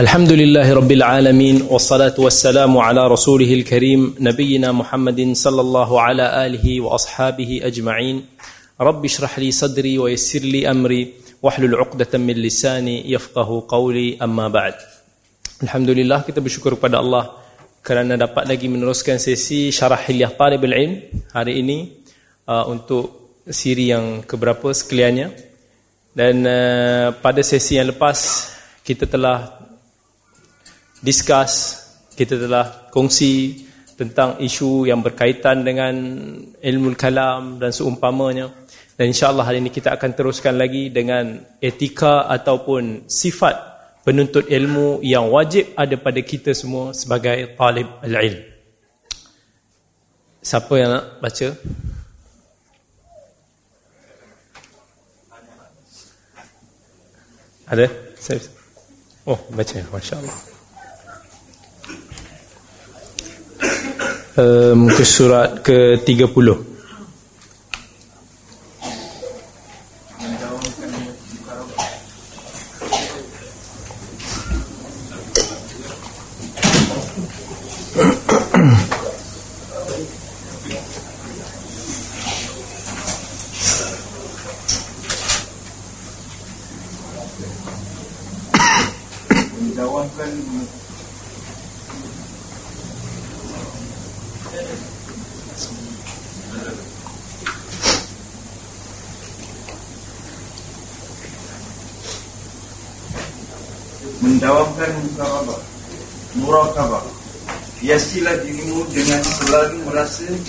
الحمد لله رب العالمين والصلاة والسلام على رسوله الكريم نبينا محمد صلى الله على آله وأصحابه أجمعين رب اشرح لي صدري ويسر لي أمري واحلل عقدة من لساني يفقه قولي أما بعد الحمد لله kita bersyukur kepada Allah kerana dapat lagi meneruskan sesi syarah hilyah talib ilm hari ini uh, untuk siri yang keberapa sekaliannya dan uh, pada sesi yang lepas kita telah discuss, kita telah kongsi tentang isu yang berkaitan dengan ilmu kalam dan seumpamanya. Dan insyaAllah hari ini kita akan teruskan lagi dengan etika ataupun sifat penuntut ilmu yang wajib ada pada kita semua sebagai talib al-ilm. Siapa yang nak baca? Ada? Oh, baca. Masya Allah. Um, ke surat ke-30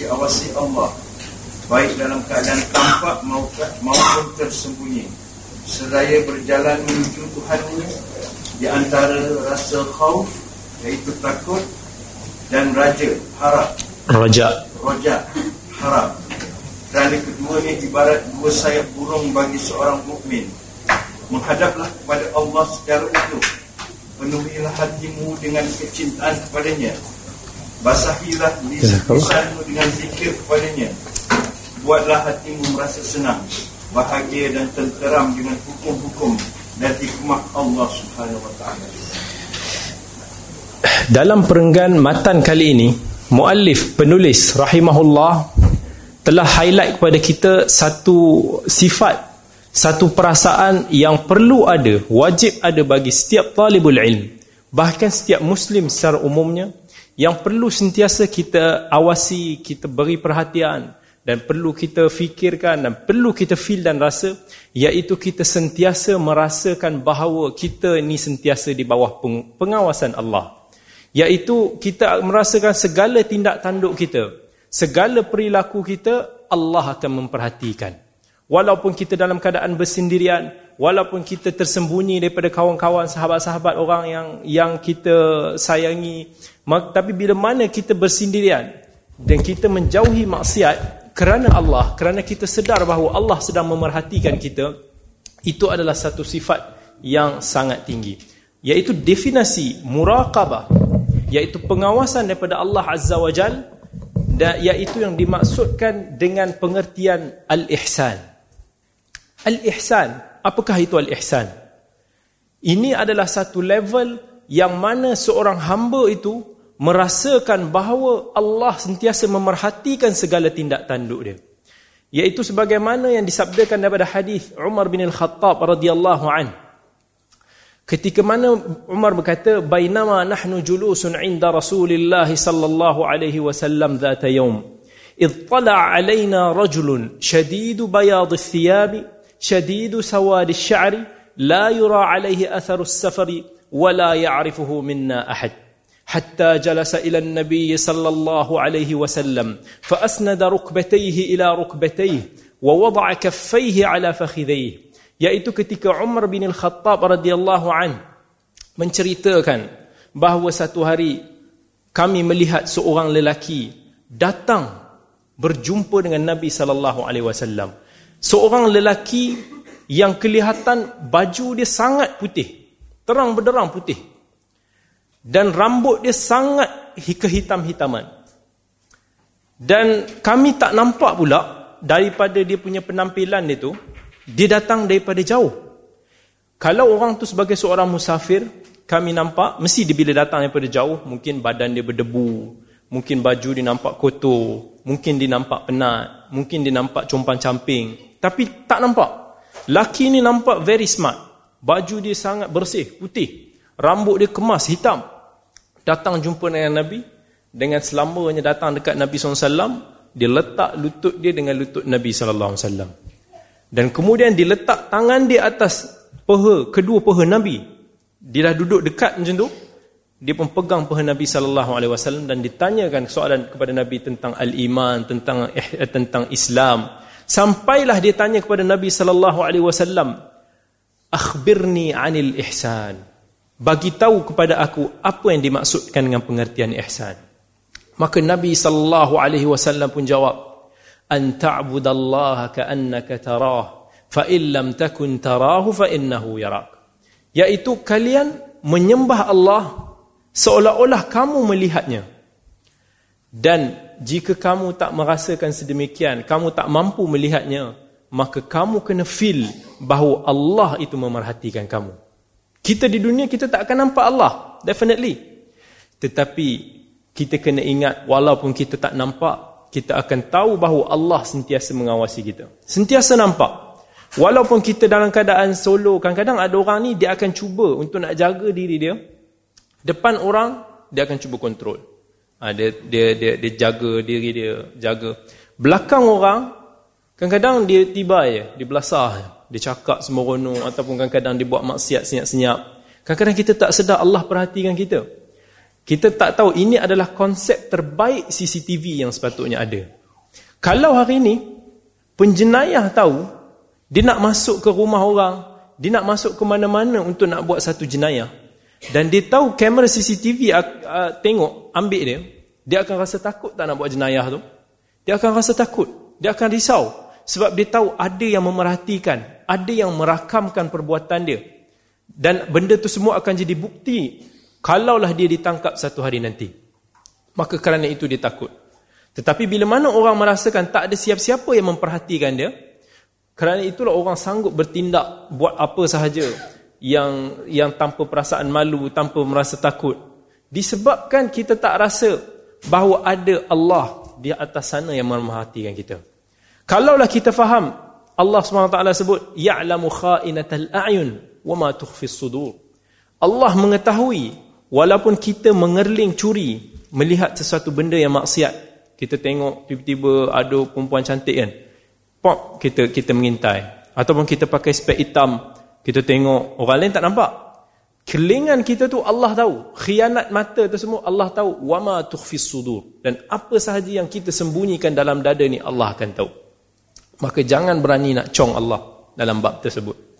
diawasi Allah baik dalam keadaan tampak maupun tersembunyi seraya berjalan menuju Tuhanmu di antara rasa khauf iaitu takut dan raja harap. Raja. Raja harap. Kerana keduanya ibarat dua sayap burung bagi seorang mukmin. Menghadaplah kepada Allah secara utuh. Penuhilah hatimu dengan kecintaan kepadanya. Basahilah lisanmu dengan zikir kepadanya. Buatlah hatimu merasa senang Bahagia dan tenteram dengan hukum-hukum Dan hikmah Allah subhanahu wa ta'ala Dalam perenggan matan kali ini Muallif penulis rahimahullah Telah highlight kepada kita Satu sifat Satu perasaan yang perlu ada Wajib ada bagi setiap talibul ilm Bahkan setiap muslim secara umumnya yang perlu sentiasa kita awasi, kita beri perhatian dan perlu kita fikirkan dan perlu kita feel dan rasa iaitu kita sentiasa merasakan bahawa kita ini sentiasa di bawah pengawasan Allah iaitu kita merasakan segala tindak tanduk kita segala perilaku kita Allah akan memperhatikan walaupun kita dalam keadaan bersendirian walaupun kita tersembunyi daripada kawan-kawan sahabat-sahabat orang yang yang kita sayangi tapi bila mana kita bersendirian dan kita menjauhi maksiat kerana Allah, kerana kita sedar bahawa Allah sedang memerhatikan kita, itu adalah satu sifat yang sangat tinggi. Iaitu definasi muraqabah, iaitu pengawasan daripada Allah Azza wa Jal, dan iaitu yang dimaksudkan dengan pengertian al-ihsan. Al-ihsan, apakah itu al-ihsan? Ini adalah satu level yang mana seorang hamba itu merasakan bahawa Allah sentiasa memerhatikan segala tindak tanduk dia. Iaitu sebagaimana yang disabdakan daripada hadis Umar bin Al-Khattab radhiyallahu an. Ketika mana Umar berkata, "Bainama nahnu julusun 'inda Rasulillah sallallahu alaihi wasallam dhata yawm, tala'a 'alaina rajulun shadidu bayad ath-thiyab, shadidu sawad ash-sha'r, la yura 'alayhi atharu as-safari, wa la ya'rifuhu minna ahad." حتى جلس إلى النبي صلى الله عليه وسلم فأسند ركبتيه إلى ركبتيه ووضع كفيه على فخذيه yaitu ketika Umar bin Al-Khattab radhiyallahu an menceritakan bahawa satu hari kami melihat seorang lelaki datang berjumpa dengan Nabi sallallahu alaihi wasallam seorang lelaki yang kelihatan baju dia sangat putih terang benderang putih dan rambut dia sangat kehitam-hitaman. Dan kami tak nampak pula daripada dia punya penampilan dia tu, dia datang daripada jauh. Kalau orang tu sebagai seorang musafir, kami nampak mesti dia bila datang daripada jauh mungkin badan dia berdebu mungkin baju dia nampak kotor mungkin dia nampak penat mungkin dia nampak compan camping. Tapi tak nampak. Laki ni nampak very smart. Baju dia sangat bersih putih. Rambut dia kemas hitam. Datang jumpa dengan Nabi dengan selamanya datang dekat Nabi SAW dia letak lutut dia dengan lutut Nabi SAW dan kemudian diletak tangan dia atas peha kedua peha Nabi. Dia dah duduk dekat macam tu dia pun pegang peha Nabi sallallahu alaihi wasallam dan ditanyakan soalan kepada Nabi tentang al-iman tentang eh, tentang Islam. Sampailah dia tanya kepada Nabi sallallahu alaihi wasallam akhbirni anil ihsan. Bagi tahu kepada aku apa yang dimaksudkan dengan pengertian ihsan. Maka Nabi sallallahu alaihi wasallam pun jawab ta'budallaha ka'annaka tarah fa in lam takun tarahu fa innahu yarak Iaitu kalian menyembah Allah seolah-olah kamu melihatnya. Dan jika kamu tak merasakan sedemikian, kamu tak mampu melihatnya, maka kamu kena feel bahawa Allah itu memerhatikan kamu. Kita di dunia kita tak akan nampak Allah, definitely. Tetapi kita kena ingat walaupun kita tak nampak, kita akan tahu bahawa Allah sentiasa mengawasi kita. Sentiasa nampak. Walaupun kita dalam keadaan solo, kadang-kadang ada orang ni dia akan cuba untuk nak jaga diri dia. Depan orang, dia akan cuba kontrol. Ha, dia, dia, dia, dia jaga diri dia, jaga. Belakang orang, kadang-kadang dia tiba je, dia belasah. Dia cakap sembrono ataupun kadang-kadang dia buat maksiat senyap-senyap. Kadang-kadang kita tak sedar Allah perhatikan kita. Kita tak tahu ini adalah konsep terbaik CCTV yang sepatutnya ada. Kalau hari ini, penjenayah tahu dia nak masuk ke rumah orang, dia nak masuk ke mana-mana untuk nak buat satu jenayah. Dan dia tahu kamera CCTV uh, uh, tengok, ambil dia, dia akan rasa takut tak nak buat jenayah tu. Dia akan rasa takut, dia akan risau. Sebab dia tahu ada yang memerhatikan, ada yang merakamkan perbuatan dia. Dan benda tu semua akan jadi bukti kalaulah dia ditangkap satu hari nanti. Maka kerana itu dia takut. Tetapi bila mana orang merasakan tak ada siapa-siapa yang memperhatikan dia, kerana itulah orang sanggup bertindak buat apa sahaja yang yang tanpa perasaan malu, tanpa merasa takut. Disebabkan kita tak rasa bahawa ada Allah di atas sana yang memerhatikan kita. Kalaulah kita faham Allah SWT sebut ya'lamu kha'inatal a'yun wa ma tukhfis sudur. Allah mengetahui walaupun kita mengerling curi melihat sesuatu benda yang maksiat. Kita tengok tiba-tiba ada perempuan cantik kan pop kita kita mengintai. Ataupun kita pakai spek hitam kita tengok orang lain tak nampak. Kelingan kita tu Allah tahu. Khianat mata tu semua Allah tahu. Wama tukhfis sudur. Dan apa sahaja yang kita sembunyikan dalam dada ni Allah akan tahu. Maka jangan berani nak cong Allah dalam bab tersebut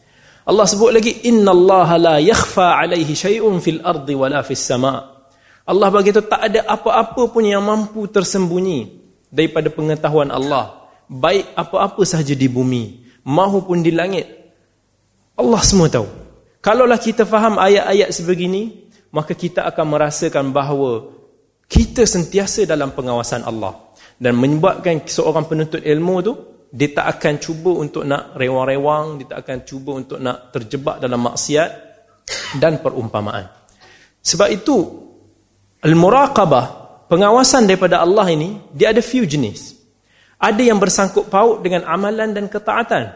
Allah sebut lagi innallaha la yakhfa alaihi syai'un fil ardi wala fis sama. Allah berkata tak ada apa-apa pun yang mampu tersembunyi daripada pengetahuan Allah. Baik apa-apa sahaja di bumi mahupun di langit Allah semua tahu. Kalaulah kita faham ayat-ayat sebegini maka kita akan merasakan bahawa kita sentiasa dalam pengawasan Allah dan menyebabkan seorang penuntut ilmu tu dia tak akan cuba untuk nak rewang-rewang dia tak akan cuba untuk nak terjebak dalam maksiat dan perumpamaan sebab itu al-muraqabah pengawasan daripada Allah ini dia ada few jenis ada yang bersangkut paut dengan amalan dan ketaatan.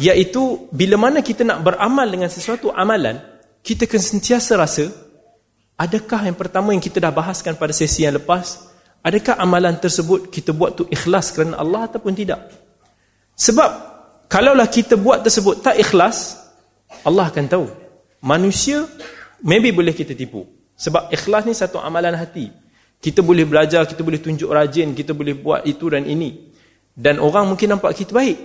Iaitu bila mana kita nak beramal dengan sesuatu amalan, kita akan sentiasa rasa, adakah yang pertama yang kita dah bahaskan pada sesi yang lepas, adakah amalan tersebut kita buat tu ikhlas kerana Allah ataupun tidak? Sebab, kalaulah kita buat tersebut tak ikhlas, Allah akan tahu. Manusia, maybe boleh kita tipu. Sebab ikhlas ni satu amalan hati. Kita boleh belajar, kita boleh tunjuk rajin, kita boleh buat itu dan ini. Dan orang mungkin nampak kita baik.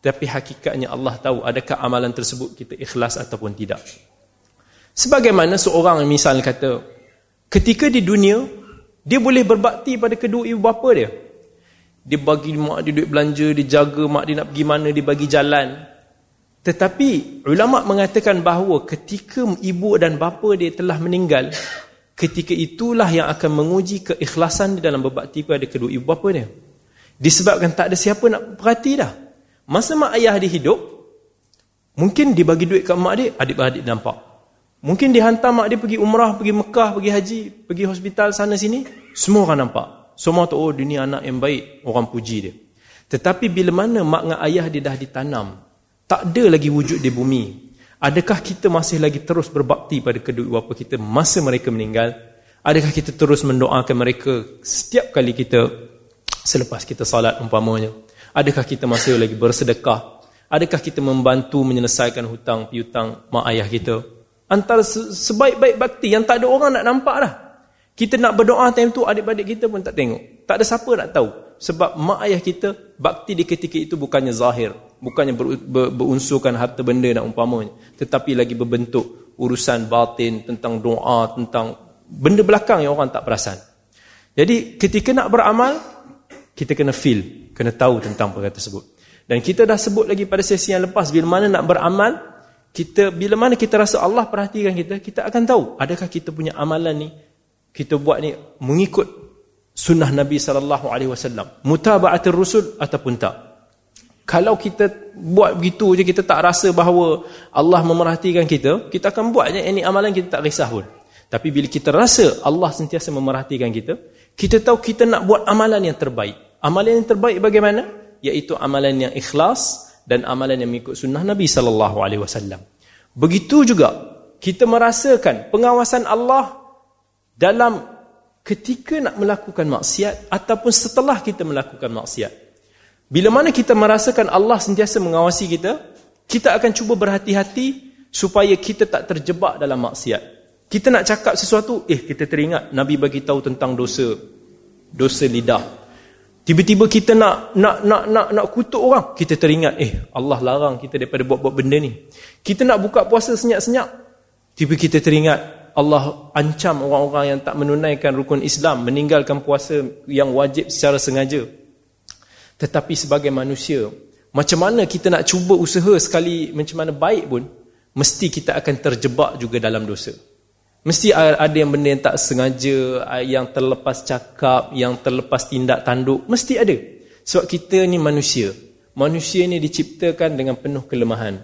Tapi hakikatnya Allah tahu adakah amalan tersebut kita ikhlas ataupun tidak. Sebagaimana seorang misal kata, ketika di dunia, dia boleh berbakti pada kedua ibu bapa dia. Dia bagi mak dia duit belanja, dia jaga mak dia nak pergi mana, dia bagi jalan. Tetapi ulama mengatakan bahawa ketika ibu dan bapa dia telah meninggal, ketika itulah yang akan menguji keikhlasan dia dalam berbakti kepada kedua ibu bapa dia. Disebabkan tak ada siapa nak perhati dah. Masa mak ayah dia hidup, mungkin dia bagi duit ke mak dia, adik-beradik nampak. Mungkin dihantar mak dia pergi umrah, pergi Mekah, pergi haji, pergi hospital sana sini. Semua orang nampak. Semua tu, oh dia ni anak yang baik. Orang puji dia. Tetapi bila mana mak dengan ayah dia dah ditanam. Tak ada lagi wujud di bumi. Adakah kita masih lagi terus berbakti pada kedua bapa kita masa mereka meninggal? Adakah kita terus mendoakan mereka setiap kali kita selepas kita salat umpamanya? Adakah kita masih lagi bersedekah? Adakah kita membantu menyelesaikan hutang piutang mak ayah kita? Antara sebaik-baik bakti yang tak ada orang nak nampak dah. Kita nak berdoa time tu adik-adik kita pun tak tengok. Tak ada siapa nak tahu. Sebab mak ayah kita bakti di ketika itu bukannya zahir. Bukannya ber, ber, berunsurkan harta benda nak umpamanya. Tetapi lagi berbentuk urusan batin tentang doa, tentang benda belakang yang orang tak perasan. Jadi ketika nak beramal, kita kena feel, kena tahu tentang perkara tersebut. Dan kita dah sebut lagi pada sesi yang lepas, bila mana nak beramal, kita bila mana kita rasa Allah perhatikan kita, kita akan tahu adakah kita punya amalan ni kita buat ni mengikut sunnah Nabi sallallahu alaihi wasallam, mutaba'atir rusul ataupun tak. Kalau kita buat begitu je kita tak rasa bahawa Allah memerhatikan kita, kita akan buat je ini amalan kita tak risau pun. Tapi bila kita rasa Allah sentiasa memerhatikan kita, kita tahu kita nak buat amalan yang terbaik. Amalan yang terbaik bagaimana? Iaitu amalan yang ikhlas, dan amalan yang mengikut sunnah Nabi sallallahu alaihi wasallam. Begitu juga kita merasakan pengawasan Allah dalam ketika nak melakukan maksiat ataupun setelah kita melakukan maksiat. Bila mana kita merasakan Allah sentiasa mengawasi kita, kita akan cuba berhati-hati supaya kita tak terjebak dalam maksiat. Kita nak cakap sesuatu, eh kita teringat Nabi bagi tahu tentang dosa dosa lidah. Tiba-tiba kita nak nak nak nak nak kutuk orang, kita teringat eh Allah larang kita daripada buat-buat benda ni. Kita nak buka puasa senyap-senyap. Tiba kita teringat Allah ancam orang-orang yang tak menunaikan rukun Islam meninggalkan puasa yang wajib secara sengaja. Tetapi sebagai manusia, macam mana kita nak cuba usaha sekali macam mana baik pun, mesti kita akan terjebak juga dalam dosa. Mesti ada yang benda yang tak sengaja, yang terlepas cakap, yang terlepas tindak tanduk. Mesti ada. Sebab kita ni manusia. Manusia ni diciptakan dengan penuh kelemahan.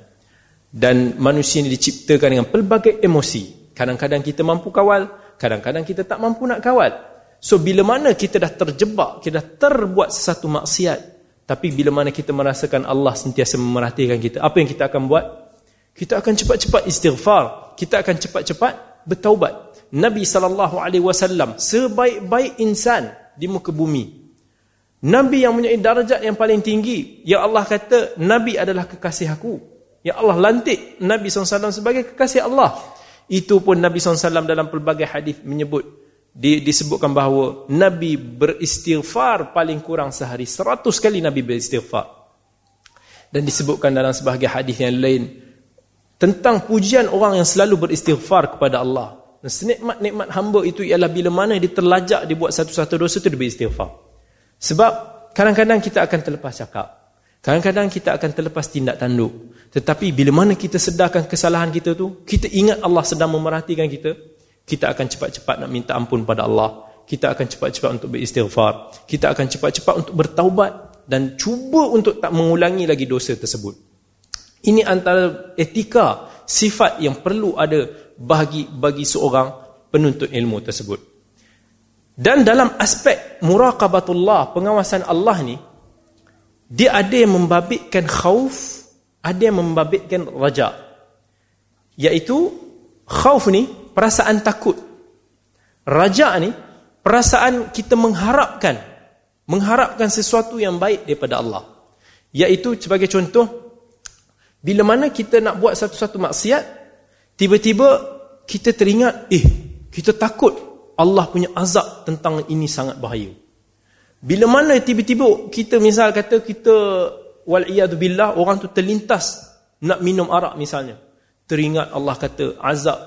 Dan manusia ni diciptakan dengan pelbagai emosi. Kadang-kadang kita mampu kawal, kadang-kadang kita tak mampu nak kawal. So bila mana kita dah terjebak, kita dah terbuat sesuatu maksiat. Tapi bila mana kita merasakan Allah sentiasa memerhatikan kita, apa yang kita akan buat? Kita akan cepat-cepat istighfar. Kita akan cepat-cepat bertaubat. Nabi sallallahu alaihi wasallam sebaik-baik insan di muka bumi. Nabi yang mempunyai darjat yang paling tinggi, ya Allah kata Nabi adalah kekasih aku. Ya Allah lantik Nabi SAW sebagai kekasih Allah. Itu pun Nabi SAW dalam pelbagai hadis menyebut di, disebutkan bahawa Nabi beristighfar paling kurang sehari. Seratus kali Nabi beristighfar. Dan disebutkan dalam sebahagian hadis yang lain tentang pujian orang yang selalu beristighfar kepada Allah. Dan senikmat-nikmat hamba itu ialah bila mana dia terlajak dia buat satu-satu dosa itu dia beristighfar. Sebab kadang-kadang kita akan terlepas cakap. Kadang-kadang kita akan terlepas tindak tanduk. Tetapi bila mana kita sedarkan kesalahan kita tu, kita ingat Allah sedang memerhatikan kita, kita akan cepat-cepat nak minta ampun pada Allah. Kita akan cepat-cepat untuk beristighfar. Kita akan cepat-cepat untuk bertaubat dan cuba untuk tak mengulangi lagi dosa tersebut. Ini antara etika sifat yang perlu ada bagi bagi seorang penuntut ilmu tersebut. Dan dalam aspek muraqabatullah, pengawasan Allah ni, dia ada yang membabitkan khauf, ada yang membabitkan raja. Iaitu khauf ni perasaan takut. Raja ni perasaan kita mengharapkan mengharapkan sesuatu yang baik daripada Allah. Iaitu sebagai contoh bila mana kita nak buat satu-satu maksiat, tiba-tiba kita teringat, eh, kita takut Allah punya azab tentang ini sangat bahaya. Bila mana tiba-tiba kita misal kata kita wal'iyadzubillah, orang tu terlintas nak minum arak misalnya. Teringat Allah kata azab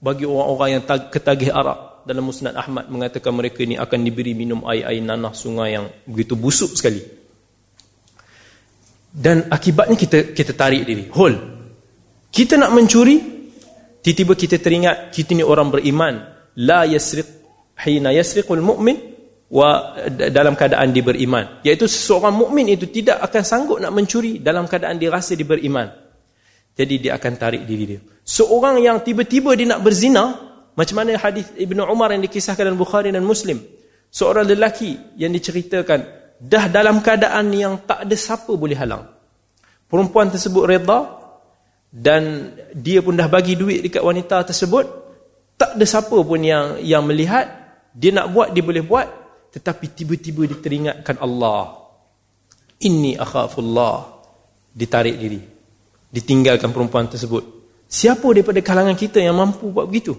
bagi orang-orang yang ketagih arak. Dalam musnad Ahmad mengatakan mereka ini akan diberi minum air-air nanah sungai yang begitu busuk sekali dan akibatnya kita kita tarik diri. Hol kita nak mencuri tiba-tiba kita teringat kita ni orang beriman. La yasriq hina yasriqul mu'min wa dalam keadaan dia beriman. Iaitu seseorang mukmin itu tidak akan sanggup nak mencuri dalam keadaan dia rasa dia beriman. Jadi dia akan tarik diri dia. Seorang yang tiba-tiba dia nak berzina, macam mana hadis Ibnu Umar yang dikisahkan dalam Bukhari dan Muslim. Seorang lelaki yang diceritakan dah dalam keadaan yang tak ada siapa boleh halang. Perempuan tersebut reda dan dia pun dah bagi duit dekat wanita tersebut, tak ada siapa pun yang yang melihat, dia nak buat dia boleh buat, tetapi tiba-tiba dia teringatkan Allah. Inni akhafullah. Ditarik diri. Ditinggalkan perempuan tersebut. Siapa daripada kalangan kita yang mampu buat begitu?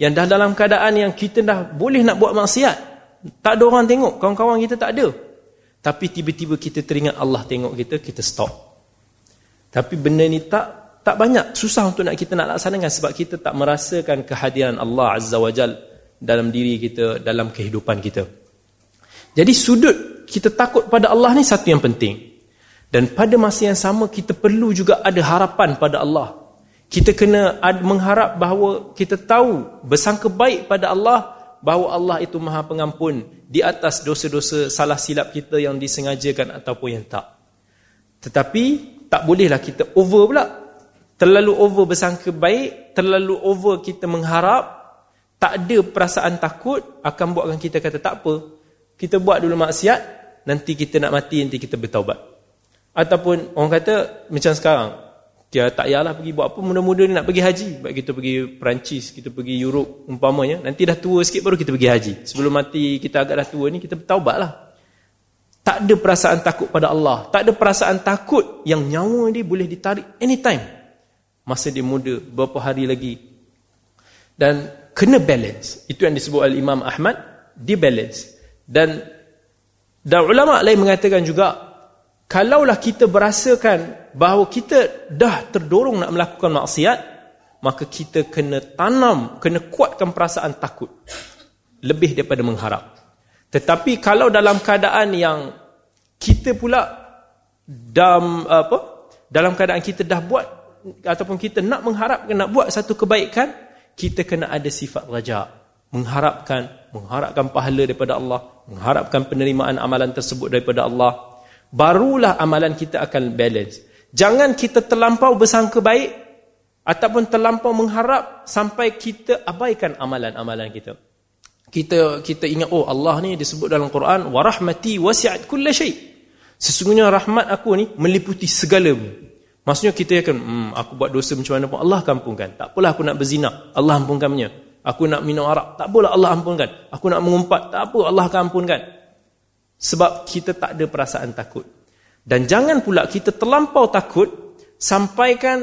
Yang dah dalam keadaan yang kita dah boleh nak buat maksiat. Tak ada orang tengok. Kawan-kawan kita tak ada. Tapi tiba-tiba kita teringat Allah tengok kita, kita stop. Tapi benda ni tak tak banyak. Susah untuk nak kita nak laksanakan sebab kita tak merasakan kehadiran Allah Azza wa Jal dalam diri kita, dalam kehidupan kita. Jadi sudut kita takut pada Allah ni satu yang penting. Dan pada masa yang sama kita perlu juga ada harapan pada Allah. Kita kena mengharap bahawa kita tahu bersangka baik pada Allah bahawa Allah itu Maha Pengampun di atas dosa-dosa salah silap kita yang disengajakan ataupun yang tak. Tetapi tak bolehlah kita over pula. Terlalu over bersangka baik, terlalu over kita mengharap, tak ada perasaan takut akan buatkan kita kata tak apa, kita buat dulu maksiat, nanti kita nak mati, nanti kita bertaubat. Ataupun orang kata macam sekarang, dia tak payahlah pergi buat apa, muda-muda ni nak pergi haji. Baik kita pergi Perancis, kita pergi Europe umpamanya, nanti dah tua sikit baru kita pergi haji. Sebelum mati kita agak dah tua ni, kita bertaubat lah. Tak ada perasaan takut pada Allah. Tak ada perasaan takut yang nyawa dia boleh ditarik anytime. Masa dia muda, beberapa hari lagi. Dan kena balance. Itu yang disebut oleh Imam Ahmad, dia balance. Dan dan ulama lain mengatakan juga kalaulah kita berasakan bahawa kita dah terdorong nak melakukan maksiat maka kita kena tanam kena kuatkan perasaan takut lebih daripada mengharap. Tetapi kalau dalam keadaan yang kita pula dalam apa dalam keadaan kita dah buat ataupun kita nak mengharapkan nak buat satu kebaikan kita kena ada sifat raja. Mengharapkan mengharapkan pahala daripada Allah, mengharapkan penerimaan amalan tersebut daripada Allah, barulah amalan kita akan balance. Jangan kita terlampau bersangka baik ataupun terlampau mengharap sampai kita abaikan amalan-amalan kita. Kita kita ingat oh Allah ni disebut dalam Quran wa rahmati wasi'at kulli syai. Sesungguhnya rahmat aku ni meliputi segala Maksudnya kita akan hmm, aku buat dosa macam mana pun Allah akan ampunkan. Tak apalah aku nak berzina, Allah ampunkannya. Aku nak minum arak, tak apalah Allah ampunkan. Aku nak mengumpat, tak apa Allah akan ampunkan. Sebab kita tak ada perasaan takut. Dan jangan pula kita terlampau takut sampaikan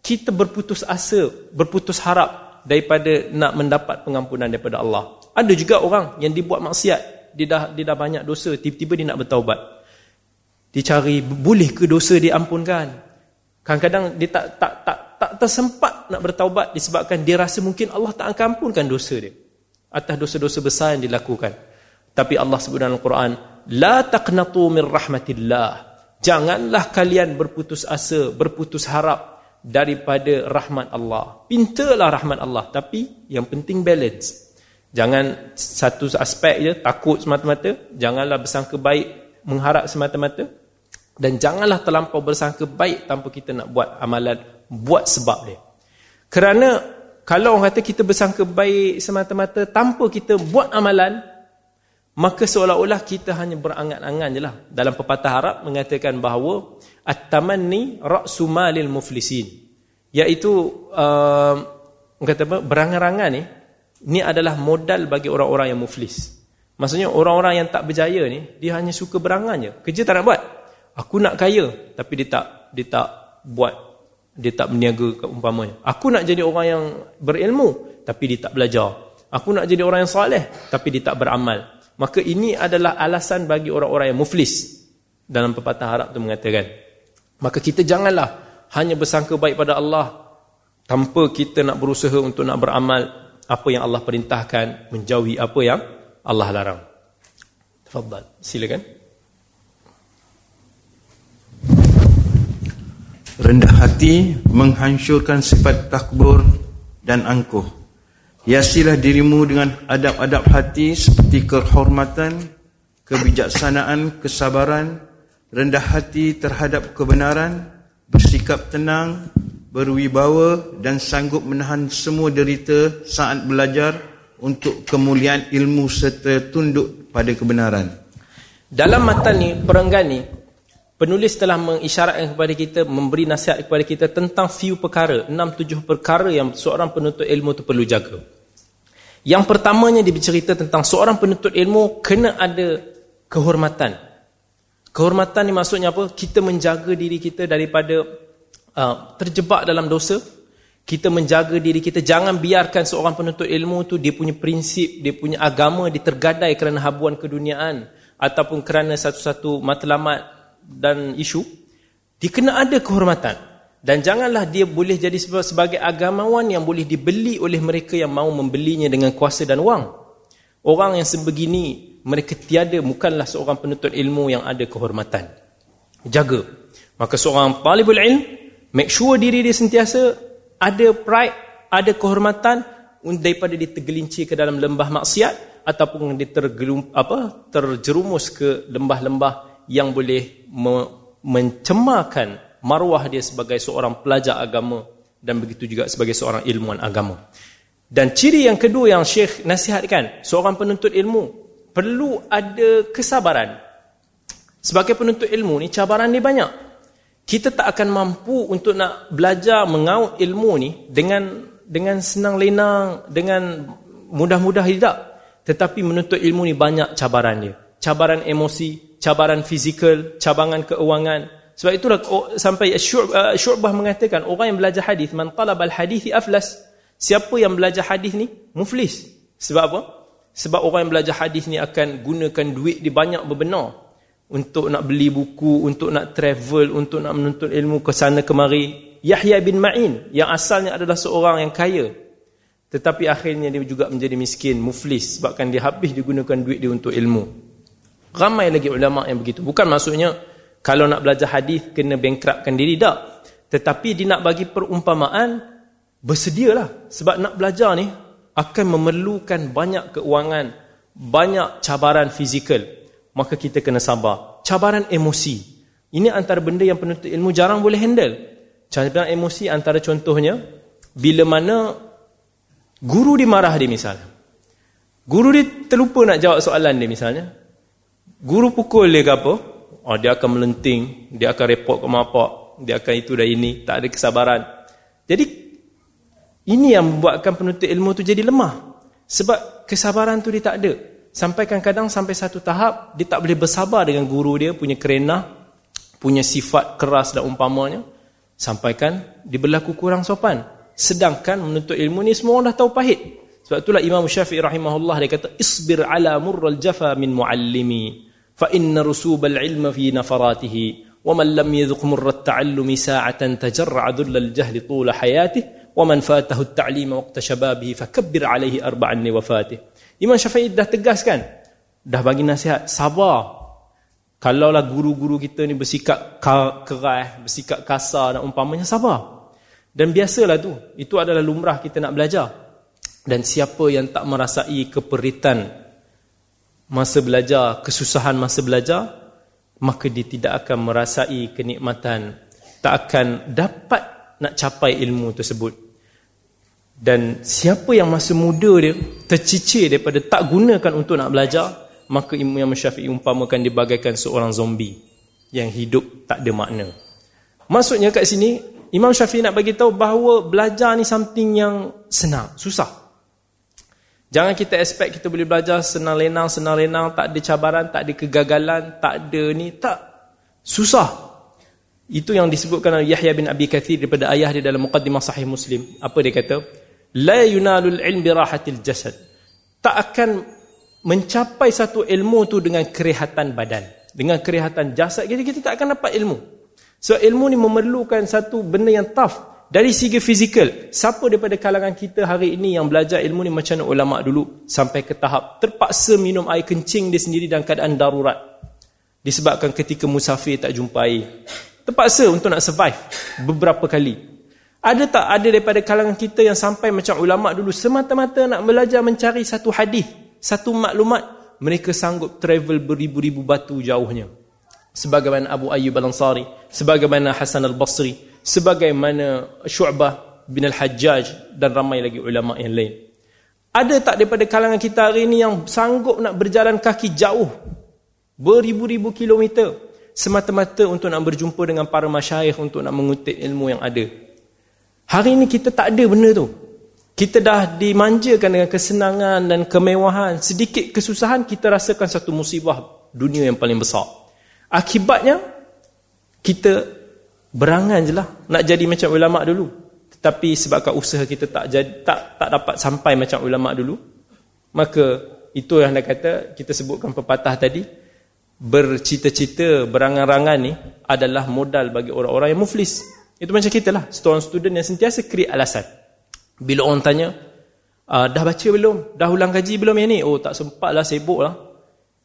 kita berputus asa, berputus harap daripada nak mendapat pengampunan daripada Allah. Ada juga orang yang dibuat maksiat, dia dah dia dah banyak dosa, tiba-tiba dia nak bertaubat. Dia cari boleh ke dosa diampunkan? Kadang-kadang dia tak tak tak tak tersempat nak bertaubat disebabkan dia rasa mungkin Allah tak akan ampunkan dosa dia atas dosa-dosa besar yang dilakukan. Tapi Allah sebut dalam Al-Quran, la taqnatu min rahmatillah. Janganlah kalian berputus asa, berputus harap daripada rahmat Allah. Pintalah rahmat Allah, tapi yang penting balance. Jangan satu aspek je takut semata-mata, janganlah bersangka baik mengharap semata-mata dan janganlah terlampau bersangka baik tanpa kita nak buat amalan buat sebab dia. Kerana kalau orang kata kita bersangka baik semata-mata tanpa kita buat amalan, maka seolah-olah kita hanya berangan-angan je lah. Dalam pepatah Arab mengatakan bahawa At-tamanni ra'su malil muflisin. Iaitu uh, kata apa, berangan-angan ni, ni adalah modal bagi orang-orang yang muflis. Maksudnya orang-orang yang tak berjaya ni, dia hanya suka berangan je. Kerja tak nak buat. Aku nak kaya, tapi dia tak dia tak buat dia tak berniaga umpamanya. Aku nak jadi orang yang berilmu tapi dia tak belajar. Aku nak jadi orang yang soleh tapi dia tak beramal. Maka ini adalah alasan bagi orang-orang yang muflis dalam pepatah Arab tu mengatakan. Maka kita janganlah hanya bersangka baik pada Allah tanpa kita nak berusaha untuk nak beramal apa yang Allah perintahkan, menjauhi apa yang Allah larang. Tafadhal. Silakan. Rendah hati menghancurkan sifat takbur dan angkuh. Hiasilah dirimu dengan adab-adab hati seperti kehormatan, kebijaksanaan, kesabaran, rendah hati terhadap kebenaran, bersikap tenang, berwibawa dan sanggup menahan semua derita saat belajar untuk kemuliaan ilmu serta tunduk pada kebenaran. Dalam matan ni, perenggan ni, penulis telah mengisyaratkan kepada kita, memberi nasihat kepada kita tentang few perkara, enam tujuh perkara yang seorang penuntut ilmu tu perlu jaga. Yang pertamanya dia bercerita tentang seorang penuntut ilmu kena ada kehormatan. Kehormatan ni maksudnya apa? Kita menjaga diri kita daripada uh, terjebak dalam dosa. Kita menjaga diri kita. Jangan biarkan seorang penuntut ilmu tu dia punya prinsip, dia punya agama ditergadai kerana habuan keduniaan ataupun kerana satu-satu matlamat dan isu. Dia kena ada kehormatan. Dan janganlah dia boleh jadi sebagai agamawan yang boleh dibeli oleh mereka yang mahu membelinya dengan kuasa dan wang. Orang yang sebegini, mereka tiada, bukanlah seorang penuntut ilmu yang ada kehormatan. Jaga. Maka seorang talibul ilm, make sure diri dia sentiasa ada pride, ada kehormatan daripada dia tergelincir ke dalam lembah maksiat ataupun dia tergelum, apa, terjerumus ke lembah-lembah yang boleh me mencemarkan maruah dia sebagai seorang pelajar agama dan begitu juga sebagai seorang ilmuwan agama. Dan ciri yang kedua yang Syekh nasihatkan, seorang penuntut ilmu perlu ada kesabaran. Sebagai penuntut ilmu ni cabaran ni banyak kita tak akan mampu untuk nak belajar mengaut ilmu ni dengan dengan senang lenang, dengan mudah-mudah tidak. Tetapi menuntut ilmu ni banyak cabaran dia. Cabaran emosi, cabaran fizikal, cabangan keuangan. Sebab itulah oh, sampai uh, Syu'bah mengatakan orang yang belajar hadis man talabal hadithi aflas. Siapa yang belajar hadis ni muflis. Sebab apa? Sebab orang yang belajar hadis ni akan gunakan duit di banyak berbenar untuk nak beli buku, untuk nak travel, untuk nak menuntut ilmu ke sana kemari. Yahya bin Ma'in yang asalnya adalah seorang yang kaya. Tetapi akhirnya dia juga menjadi miskin, muflis sebabkan dia habis digunakan duit dia untuk ilmu. Ramai lagi ulama yang begitu. Bukan maksudnya kalau nak belajar hadis kena bankruptkan diri tak. Tetapi dia nak bagi perumpamaan bersedialah sebab nak belajar ni akan memerlukan banyak keuangan, banyak cabaran fizikal maka kita kena sabar. Cabaran emosi. Ini antara benda yang penuntut ilmu jarang boleh handle. Cabaran emosi antara contohnya, bila mana guru dimarah dia misalnya. Guru dia terlupa nak jawab soalan dia misalnya. Guru pukul dia ke apa? Oh, dia akan melenting, dia akan report ke mapak, dia akan itu dan ini, tak ada kesabaran. Jadi, ini yang membuatkan penuntut ilmu tu jadi lemah. Sebab kesabaran tu dia tak ada. Sampai kadang-kadang sampai satu tahap dia tak boleh bersabar dengan guru dia punya kerenah, punya sifat keras dan umpamanya. Sampaikan dia berlaku kurang sopan. Sedangkan menuntut ilmu ni semua orang dah tahu pahit. Sebab itulah Imam Syafi'i rahimahullah dia kata isbir ala murral jafa min muallimi fi nafaratihi wa man lam yadhuq murrat ta'allumi sa'atan tajarra dhullal jahli tula hayatihi wa man fatahu at-ta'lima waqta shababihi fakabbir alayhi arba'an li wafatihi Imam Syafi'i dah tegaskan. Dah bagi nasihat. Sabar. Kalaulah guru-guru kita ni bersikap keras, bersikap kasar dan umpamanya, sabar. Dan biasalah tu. Itu adalah lumrah kita nak belajar. Dan siapa yang tak merasai keperitan masa belajar, kesusahan masa belajar, maka dia tidak akan merasai kenikmatan. Tak akan dapat nak capai ilmu tersebut. Dan siapa yang masa muda dia tercicir daripada tak gunakan untuk nak belajar, maka Imam Syafi'i umpamakan dia bagaikan seorang zombie yang hidup tak ada makna. Maksudnya kat sini, Imam Syafi'i nak bagi tahu bahawa belajar ni something yang senang, susah. Jangan kita expect kita boleh belajar senang lenang, senang lenang, tak ada cabaran, tak ada kegagalan, tak ada ni, tak. Susah. Itu yang disebutkan oleh Yahya bin Abi Kathir daripada ayah dia dalam Muqaddimah Sahih Muslim. Apa dia kata? la yunalul ilm birahatil jasad tak akan mencapai satu ilmu tu dengan kerehatan badan dengan kerehatan jasad kita kita tak akan dapat ilmu so ilmu ni memerlukan satu benda yang tough dari segi fizikal siapa daripada kalangan kita hari ini yang belajar ilmu ni? Macam ulama dulu sampai ke tahap terpaksa minum air kencing dia sendiri dalam keadaan darurat. Disebabkan ketika musafir tak jumpai. Terpaksa untuk nak survive beberapa kali. Ada tak ada daripada kalangan kita yang sampai macam ulama dulu semata-mata nak belajar mencari satu hadis, satu maklumat, mereka sanggup travel beribu-ribu batu jauhnya. Sebagaimana Abu Ayyub Al-Ansari, sebagaimana Hasan Al-Basri, sebagaimana Syu'bah bin Al-Hajjaj dan ramai lagi ulama yang lain. Ada tak daripada kalangan kita hari ini yang sanggup nak berjalan kaki jauh beribu-ribu kilometer semata-mata untuk nak berjumpa dengan para masyayikh untuk nak mengutip ilmu yang ada. Hari ini kita tak ada benda tu. Kita dah dimanjakan dengan kesenangan dan kemewahan. Sedikit kesusahan kita rasakan satu musibah dunia yang paling besar. Akibatnya kita berangan je lah nak jadi macam ulama dulu. Tetapi sebabkan usaha kita tak jadi, tak tak dapat sampai macam ulama dulu, maka itu yang anda kata kita sebutkan pepatah tadi bercita-cita berangan-rangan ni adalah modal bagi orang-orang yang muflis. Itu macam kita lah, seorang student yang sentiasa create alasan. Bila orang tanya, ah, dah baca belum? Dah ulang kaji belum yang ni? Oh tak sempat lah, sibuk lah.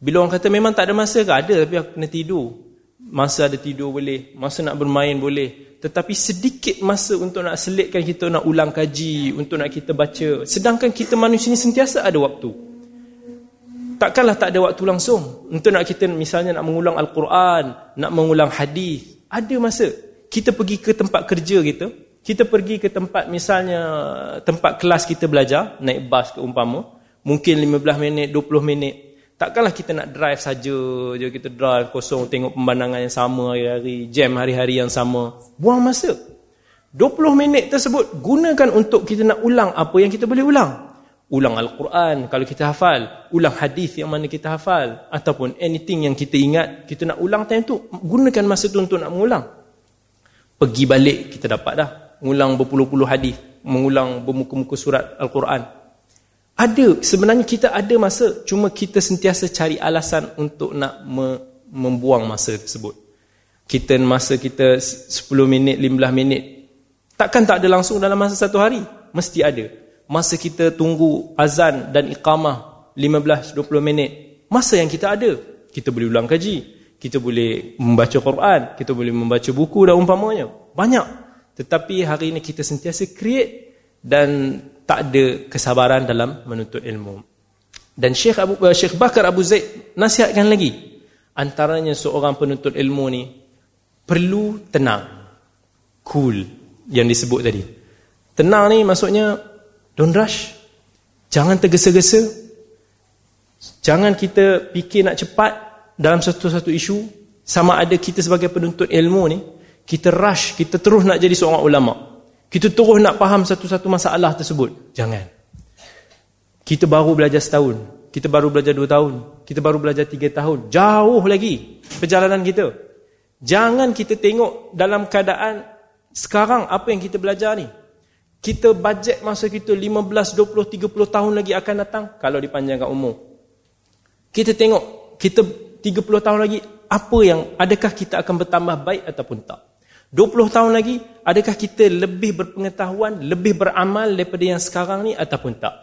Bila orang kata memang tak ada masa ke? Ada tapi aku kena tidur. Masa ada tidur boleh. Masa nak bermain boleh. Tetapi sedikit masa untuk nak selitkan kita nak ulang kaji. Untuk nak kita baca. Sedangkan kita manusia ni sentiasa ada waktu. Takkanlah tak ada waktu langsung. Untuk nak kita misalnya nak mengulang Al-Quran. Nak mengulang hadis. Ada masa. Kita pergi ke tempat kerja kita. Kita pergi ke tempat misalnya tempat kelas kita belajar. Naik bas ke umpama. Mungkin 15 minit, 20 minit. Takkanlah kita nak drive saja je kita drive kosong tengok pemandangan yang sama hari-hari, jam hari-hari yang sama. Buang masa. 20 minit tersebut gunakan untuk kita nak ulang apa yang kita boleh ulang. Ulang Al-Quran kalau kita hafal, ulang hadis yang mana kita hafal ataupun anything yang kita ingat, kita nak ulang time tu, gunakan masa tu untuk nak mengulang. Pergi balik kita dapat dah mengulang berpuluh-puluh hadis, mengulang bermuka-muka surat Al-Quran. Ada, sebenarnya kita ada masa, cuma kita sentiasa cari alasan untuk nak me membuang masa tersebut. Kita masa kita 10 minit, 15 minit, takkan tak ada langsung dalam masa satu hari? Mesti ada. Masa kita tunggu azan dan iqamah 15-20 minit, masa yang kita ada. Kita boleh ulang kaji, kita boleh membaca Quran, kita boleh membaca buku dan umpamanya. Banyak. Tetapi hari ini kita sentiasa create dan tak ada kesabaran dalam menuntut ilmu. Dan Syekh Abu uh, Syekh Bakar Abu Zaid nasihatkan lagi antaranya seorang penuntut ilmu ni perlu tenang. Cool yang disebut tadi. Tenang ni maksudnya don't rush. Jangan tergesa-gesa. Jangan kita fikir nak cepat dalam satu-satu isu sama ada kita sebagai penuntut ilmu ni kita rush, kita terus nak jadi seorang ulama' Kita terus nak faham satu-satu masalah tersebut. Jangan. Kita baru belajar setahun. Kita baru belajar dua tahun. Kita baru belajar tiga tahun. Jauh lagi perjalanan kita. Jangan kita tengok dalam keadaan sekarang apa yang kita belajar ni. Kita bajet masa kita 15, 20, 30 tahun lagi akan datang kalau dipanjangkan umur. Kita tengok kita 30 tahun lagi apa yang adakah kita akan bertambah baik ataupun tak. 20 tahun lagi, adakah kita lebih berpengetahuan, lebih beramal daripada yang sekarang ni ataupun tak?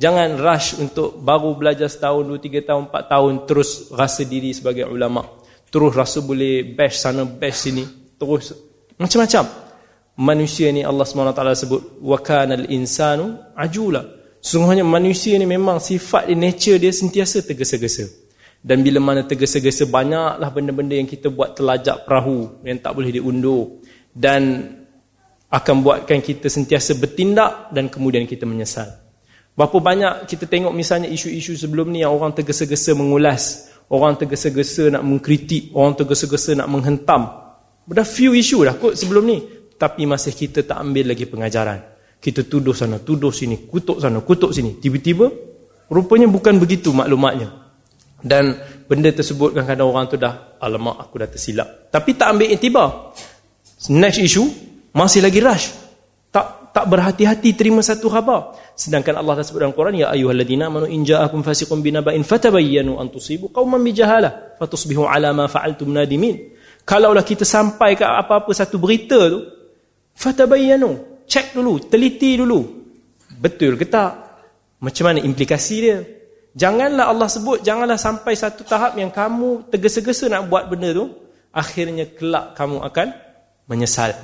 Jangan rush untuk baru belajar setahun, dua, tiga tahun, empat tahun, terus rasa diri sebagai ulama. Terus rasa boleh best sana, best sini. Terus macam-macam. Manusia ni Allah SWT sebut, وَكَانَ الْإِنسَانُ عَجُولًا Sungguhnya manusia ni memang sifat dia, nature dia sentiasa tergesa-gesa. Dan bila mana tergesa-gesa banyaklah benda-benda yang kita buat telajak perahu yang tak boleh diundur. Dan akan buatkan kita sentiasa bertindak dan kemudian kita menyesal. Berapa banyak kita tengok misalnya isu-isu sebelum ni yang orang tergesa-gesa mengulas. Orang tergesa-gesa nak mengkritik. Orang tergesa-gesa nak menghentam. Dah few isu dah kot sebelum ni. Tapi masih kita tak ambil lagi pengajaran. Kita tuduh sana, tuduh sini, kutuk sana, kutuk sini. Tiba-tiba, rupanya bukan begitu maklumatnya. Dan benda tersebut kadang-kadang orang tu dah alamak aku dah tersilap. Tapi tak ambil intibar. Next issue masih lagi rush. Tak tak berhati-hati terima satu khabar. Sedangkan Allah dah sebut dalam Quran ya ayyuhalladzina amanu in ja'akum fasiqun binaba'in fatabayyanu an tusibu qauman bijahalah fatusbihu ala ma fa'altum nadimin. Kalaulah kita sampai ke apa-apa satu berita tu fatabayyanu, check dulu, teliti dulu. Betul ke tak? Macam mana implikasi dia? Janganlah Allah sebut, janganlah sampai satu tahap yang kamu tergesa-gesa nak buat benda tu, akhirnya kelak kamu akan menyesal.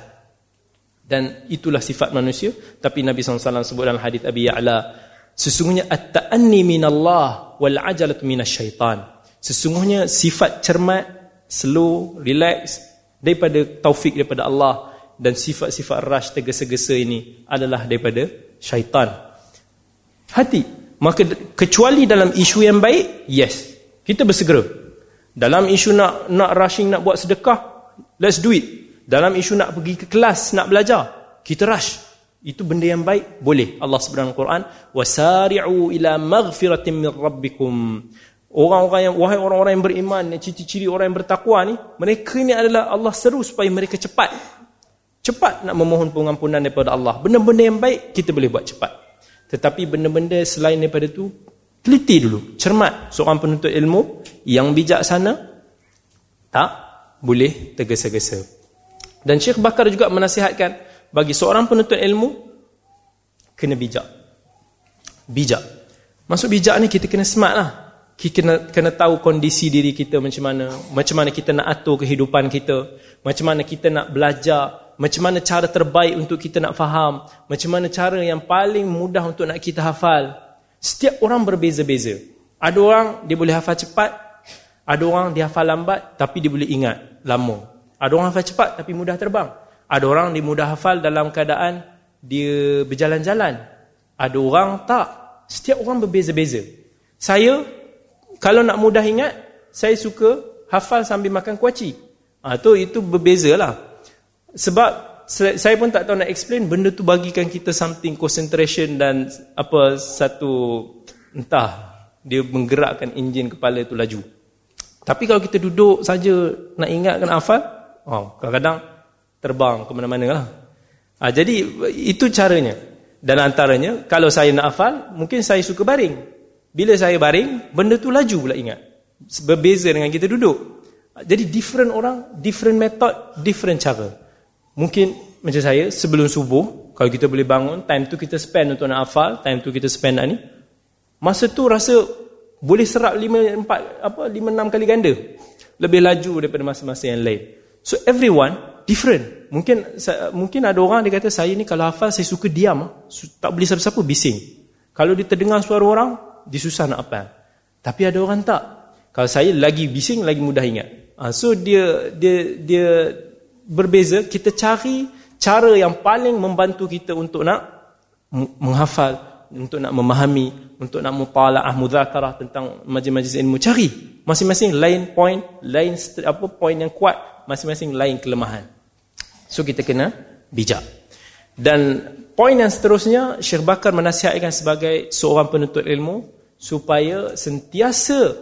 Dan itulah sifat manusia. Tapi Nabi SAW sebut dalam hadis Abi Ya'la, sesungguhnya at-ta'anni minallah wal ajalat minasyaitan. Sesungguhnya sifat cermat, slow, relax daripada taufik daripada Allah dan sifat-sifat rash tergesa-gesa ini adalah daripada syaitan. Hati. Maka kecuali dalam isu yang baik, yes. Kita bersegera. Dalam isu nak nak rushing nak buat sedekah, let's do it. Dalam isu nak pergi ke kelas, nak belajar, kita rush. Itu benda yang baik, boleh. Allah Subhanahu Quran, "Wasari'u ila maghfiratin min rabbikum." Orang-orang yang wahai orang-orang yang beriman, ciri-ciri orang yang bertakwa ni, mereka ni adalah Allah seru supaya mereka cepat. Cepat nak memohon pengampunan daripada Allah. Benda-benda yang baik kita boleh buat cepat. Tetapi benda-benda selain daripada tu teliti dulu, cermat. Seorang penuntut ilmu yang bijaksana tak boleh tergesa-gesa. Dan Syekh Bakar juga menasihatkan bagi seorang penuntut ilmu kena bijak. Bijak. Masuk bijak ni kita kena smart lah kita kena, kena tahu kondisi diri kita macam mana, macam mana kita nak atur kehidupan kita, macam mana kita nak belajar, macam mana cara terbaik untuk kita nak faham, macam mana cara yang paling mudah untuk nak kita hafal. Setiap orang berbeza-beza. Ada orang dia boleh hafal cepat, ada orang dia hafal lambat tapi dia boleh ingat lama. Ada orang hafal cepat tapi mudah terbang. Ada orang dia mudah hafal dalam keadaan dia berjalan-jalan. Ada orang tak. Setiap orang berbeza-beza. Saya kalau nak mudah ingat, saya suka hafal sambil makan kuaci. Ah ha, tu itu berbezalah. Sebab saya pun tak tahu nak explain benda tu bagikan kita something concentration dan apa satu entah dia menggerakkan enjin kepala tu laju. Tapi kalau kita duduk saja nak ingat kena hafal, oh, kadang-kadang terbang ke mana-mana lah. Ha, jadi itu caranya. Dan antaranya kalau saya nak hafal, mungkin saya suka baring. Bila saya baring, benda tu laju pula ingat. Berbeza dengan kita duduk. Jadi different orang, different method, different cara. Mungkin macam saya, sebelum subuh, kalau kita boleh bangun, time tu kita spend untuk nak hafal, time tu kita spend nak ni. Masa tu rasa boleh serap 5 4 apa 5 6 kali ganda. Lebih laju daripada masa-masa yang lain. So everyone different. Mungkin mungkin ada orang dia kata saya ni kalau hafal saya suka diam, tak boleh siapa-siapa bising. Kalau dia terdengar suara orang, dia susah nak apa. Tapi ada orang tak. Kalau saya lagi bising, lagi mudah ingat. Ha, so dia dia dia berbeza. Kita cari cara yang paling membantu kita untuk nak menghafal, untuk nak memahami, untuk nak mutalaah, mudhakarah tentang majlis-majlis ilmu. Cari. Masing-masing lain point, lain apa point yang kuat, masing-masing lain kelemahan. So kita kena bijak. Dan Poin yang seterusnya Syekh Bakar menasihatkan sebagai seorang penuntut ilmu supaya sentiasa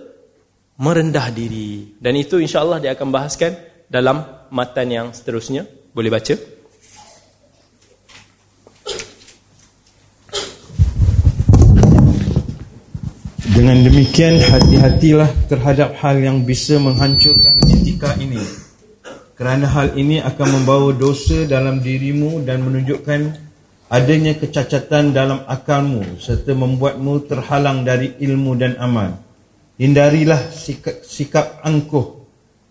merendah diri dan itu insya-Allah dia akan bahaskan dalam matan yang seterusnya. Boleh baca? Dengan demikian hati-hatilah terhadap hal yang bisa menghancurkan etika ini. Kerana hal ini akan membawa dosa dalam dirimu dan menunjukkan adanya kecacatan dalam akalmu serta membuatmu terhalang dari ilmu dan amal. Hindarilah sikap, sikap angkuh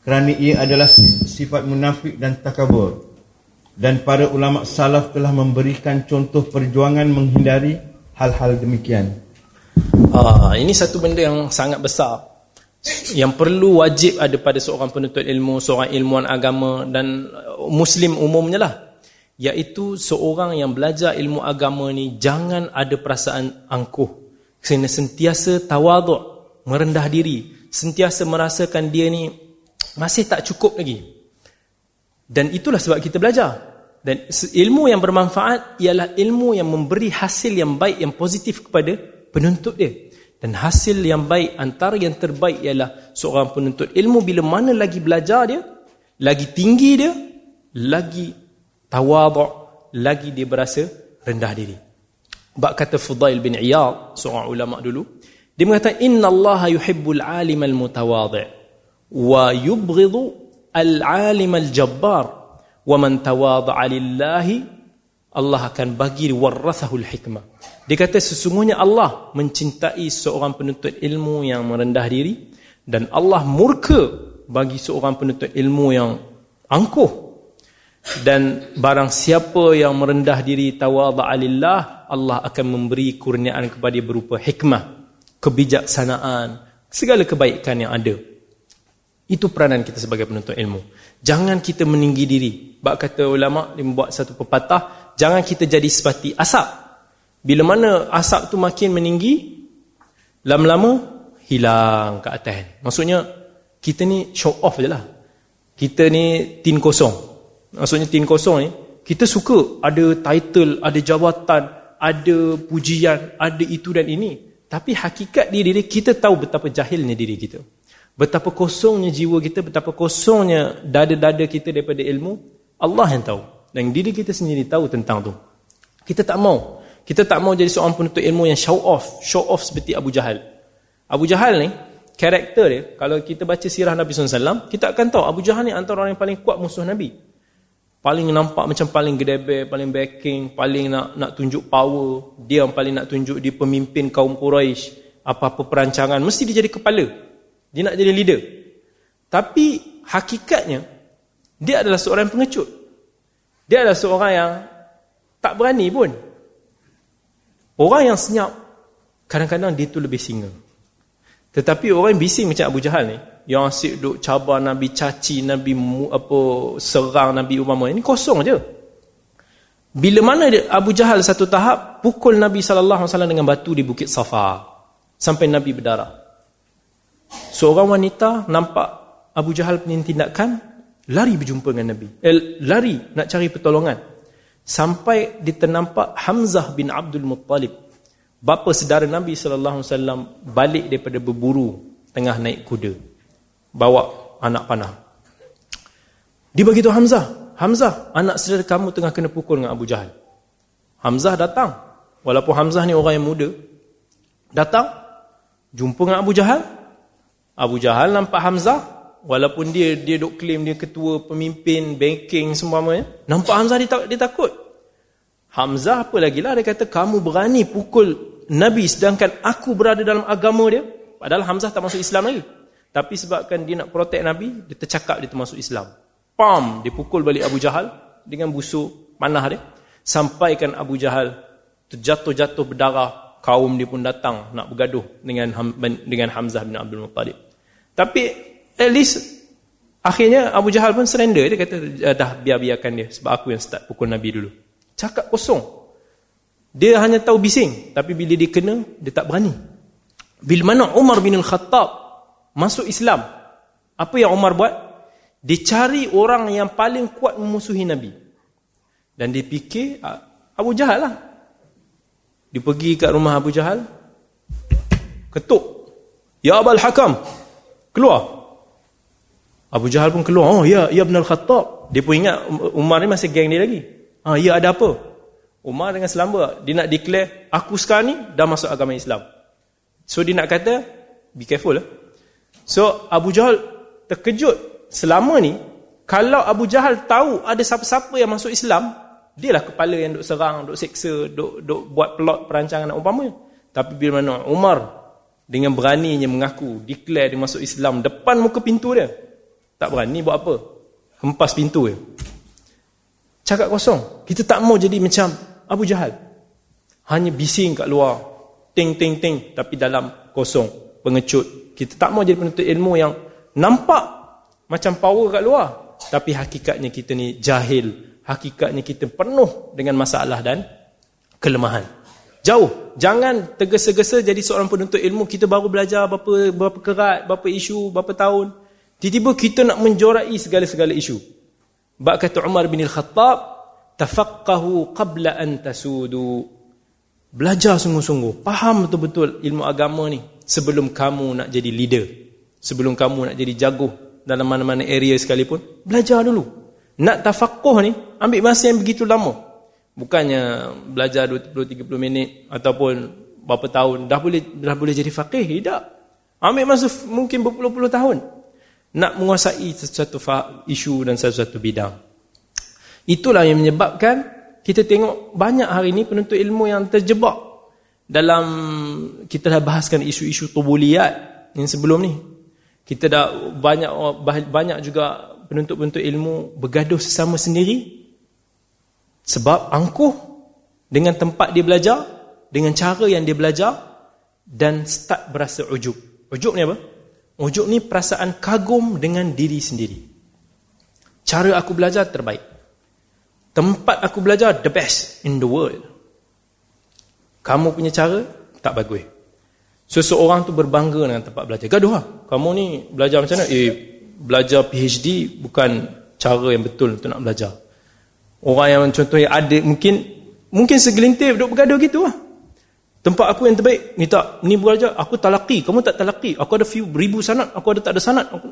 kerana ia adalah sifat munafik dan takabur. Dan para ulama salaf telah memberikan contoh perjuangan menghindari hal-hal demikian. Ah, ini satu benda yang sangat besar. Yang perlu wajib ada pada seorang penuntut ilmu, seorang ilmuwan agama dan muslim umumnya lah iaitu seorang yang belajar ilmu agama ni jangan ada perasaan angkuh kena sentiasa tawaduk merendah diri sentiasa merasakan dia ni masih tak cukup lagi. Dan itulah sebab kita belajar. Dan ilmu yang bermanfaat ialah ilmu yang memberi hasil yang baik yang positif kepada penuntut dia. Dan hasil yang baik antara yang terbaik ialah seorang penuntut ilmu. Bila mana lagi belajar dia lagi tinggi dia lagi tawaduk lagi dia berasa rendah diri. Bab kata Fudail bin Iyad seorang ulama dulu dia mengatakan innallaha yuhibbul alimal mutawadhi' wa yubghidu al alimal jabbar wa man tawadha'a lillahi Allah akan bagi warathahu al hikmah. Dia kata sesungguhnya Allah mencintai seorang penuntut ilmu yang merendah diri dan Allah murka bagi seorang penuntut ilmu yang angkuh. Dan barang siapa yang merendah diri tawadha alillah Allah akan memberi kurniaan kepada dia berupa hikmah kebijaksanaan segala kebaikan yang ada Itu peranan kita sebagai penuntut ilmu. Jangan kita meninggi diri. Bak kata ulama dia membuat satu pepatah, jangan kita jadi seperti asap. Bila mana asap tu makin meninggi, lama-lama hilang ke atas. Maksudnya kita ni show off je lah. Kita ni tin kosong. Maksudnya tin kosong ni, kita suka ada title, ada jabatan, ada pujian, ada itu dan ini. Tapi hakikat diri kita tahu betapa jahilnya diri kita. Betapa kosongnya jiwa kita, betapa kosongnya dada-dada kita daripada ilmu, Allah yang tahu. Dan diri kita sendiri tahu tentang tu. Kita tak mau. Kita tak mau jadi seorang penuntut ilmu yang show off. Show off seperti Abu Jahal. Abu Jahal ni, karakter dia, kalau kita baca sirah Nabi SAW, kita akan tahu Abu Jahal ni antara orang yang paling kuat musuh Nabi. Paling nampak macam paling gedebe, paling backing, paling nak nak tunjuk power. Dia yang paling nak tunjuk dia pemimpin kaum Quraisy. Apa-apa perancangan, mesti dia jadi kepala. Dia nak jadi leader. Tapi hakikatnya dia adalah seorang yang pengecut. Dia adalah seorang yang tak berani pun. Orang yang senyap kadang-kadang dia tu lebih singa. Tetapi orang yang bising macam Abu Jahal ni, yang asyik duk cabar Nabi caci, Nabi apa serang Nabi Umar ini kosong aja. Bila mana Abu Jahal satu tahap pukul Nabi wasallam dengan batu di Bukit Safa sampai Nabi berdarah. Seorang wanita nampak Abu Jahal punya tindakan, lari berjumpa dengan Nabi. Eh, lari nak cari pertolongan. Sampai dia ternampak Hamzah bin Abdul Muttalib. Bapa sedara Nabi SAW balik daripada berburu tengah naik kuda. Bawa anak panah. Dia beritahu Hamzah. Hamzah, anak saudara kamu tengah kena pukul dengan Abu Jahal. Hamzah datang. Walaupun Hamzah ni orang yang muda. Datang. Jumpa dengan Abu Jahal. Abu Jahal nampak Hamzah walaupun dia dia dok claim dia ketua pemimpin banking semua nampak Hamzah dia, dia takut. Hamzah apa lagi lah dia kata kamu berani pukul Nabi sedangkan aku berada dalam agama dia? Padahal Hamzah tak masuk Islam lagi. Tapi sebabkan dia nak protect Nabi dia tercakap dia termasuk Islam. Pam dia pukul balik Abu Jahal dengan busuk panah dia sampaikan Abu Jahal terjatuh-jatuh berdarah kaum dia pun datang nak bergaduh dengan dengan Hamzah bin Abdul Muttalib tapi at least akhirnya Abu Jahal pun surrender. Dia kata ah, dah biar-biarkan dia sebab aku yang start pukul Nabi dulu. Cakap kosong. Dia hanya tahu bising. Tapi bila dia kena, dia tak berani. Bila mana Umar bin Al-Khattab masuk Islam. Apa yang Umar buat? Dia cari orang yang paling kuat memusuhi Nabi. Dan dia fikir ah, Abu Jahal lah. Dia pergi kat rumah Abu Jahal. Ketuk. Ya Abal Hakam. Keluar. Abu Jahal pun keluar. Oh ya, ya Ibn Al-Khattab. Dia pun ingat Umar ni masih geng dia lagi. Ah ya ada apa? Umar dengan selamba dia nak declare aku sekarang ni dah masuk agama Islam. So dia nak kata be careful lah. So Abu Jahal terkejut selama ni kalau Abu Jahal tahu ada siapa-siapa yang masuk Islam, dia lah kepala yang duk serang, duk seksa, duk duk buat plot perancangan nak umpama. Tapi bila mana Umar dengan beraninya mengaku declare dia masuk Islam depan muka pintu dia. Tak berani buat apa. Hempas pintu dia. Cakap kosong. Kita tak mau jadi macam Abu Jahal. Hanya bising kat luar. Ting ting ting. Tapi dalam kosong. Pengecut. Kita tak mau jadi penuntut ilmu yang nampak macam power kat luar. Tapi hakikatnya kita ni jahil. Hakikatnya kita penuh dengan masalah dan kelemahan Jauh. Jangan tergesa-gesa jadi seorang penuntut ilmu. Kita baru belajar berapa, berapa kerat, berapa isu, berapa tahun. Tiba-tiba kita nak menjorai segala-segala isu. Bak kata Umar bin Al-Khattab, Tafaqahu qabla an tasudu. Belajar sungguh-sungguh. Faham betul-betul ilmu agama ni. Sebelum kamu nak jadi leader. Sebelum kamu nak jadi jaguh dalam mana-mana area sekalipun. Belajar dulu. Nak tafakuh ni, ambil masa yang begitu lama. Bukannya belajar 20-30 minit ataupun berapa tahun dah boleh dah boleh jadi faqih. Tidak. Ambil masa mungkin berpuluh-puluh tahun. Nak menguasai sesuatu isu dan sesuatu bidang. Itulah yang menyebabkan kita tengok banyak hari ini penuntut ilmu yang terjebak dalam kita dah bahaskan isu-isu tubuliyat yang sebelum ni. Kita dah banyak banyak juga penuntut-penuntut ilmu bergaduh sesama sendiri sebab angkuh dengan tempat dia belajar, dengan cara yang dia belajar dan start berasa ujub. Ujub ni apa? Ujuk ni perasaan kagum dengan diri sendiri. Cara aku belajar terbaik. Tempat aku belajar the best in the world. Kamu punya cara tak bagus. Seseorang tu berbangga dengan tempat belajar. Gaduh lah. Kamu ni belajar macam mana? Eh, belajar PhD bukan cara yang betul untuk nak belajar. Orang yang contohnya ada mungkin mungkin segelintir duduk bergaduh gitu lah. Tempat aku yang terbaik, ni tak, ni belajar, aku talaki, kamu tak talaki, aku ada few ribu sanat, aku ada tak ada sanat. Aku...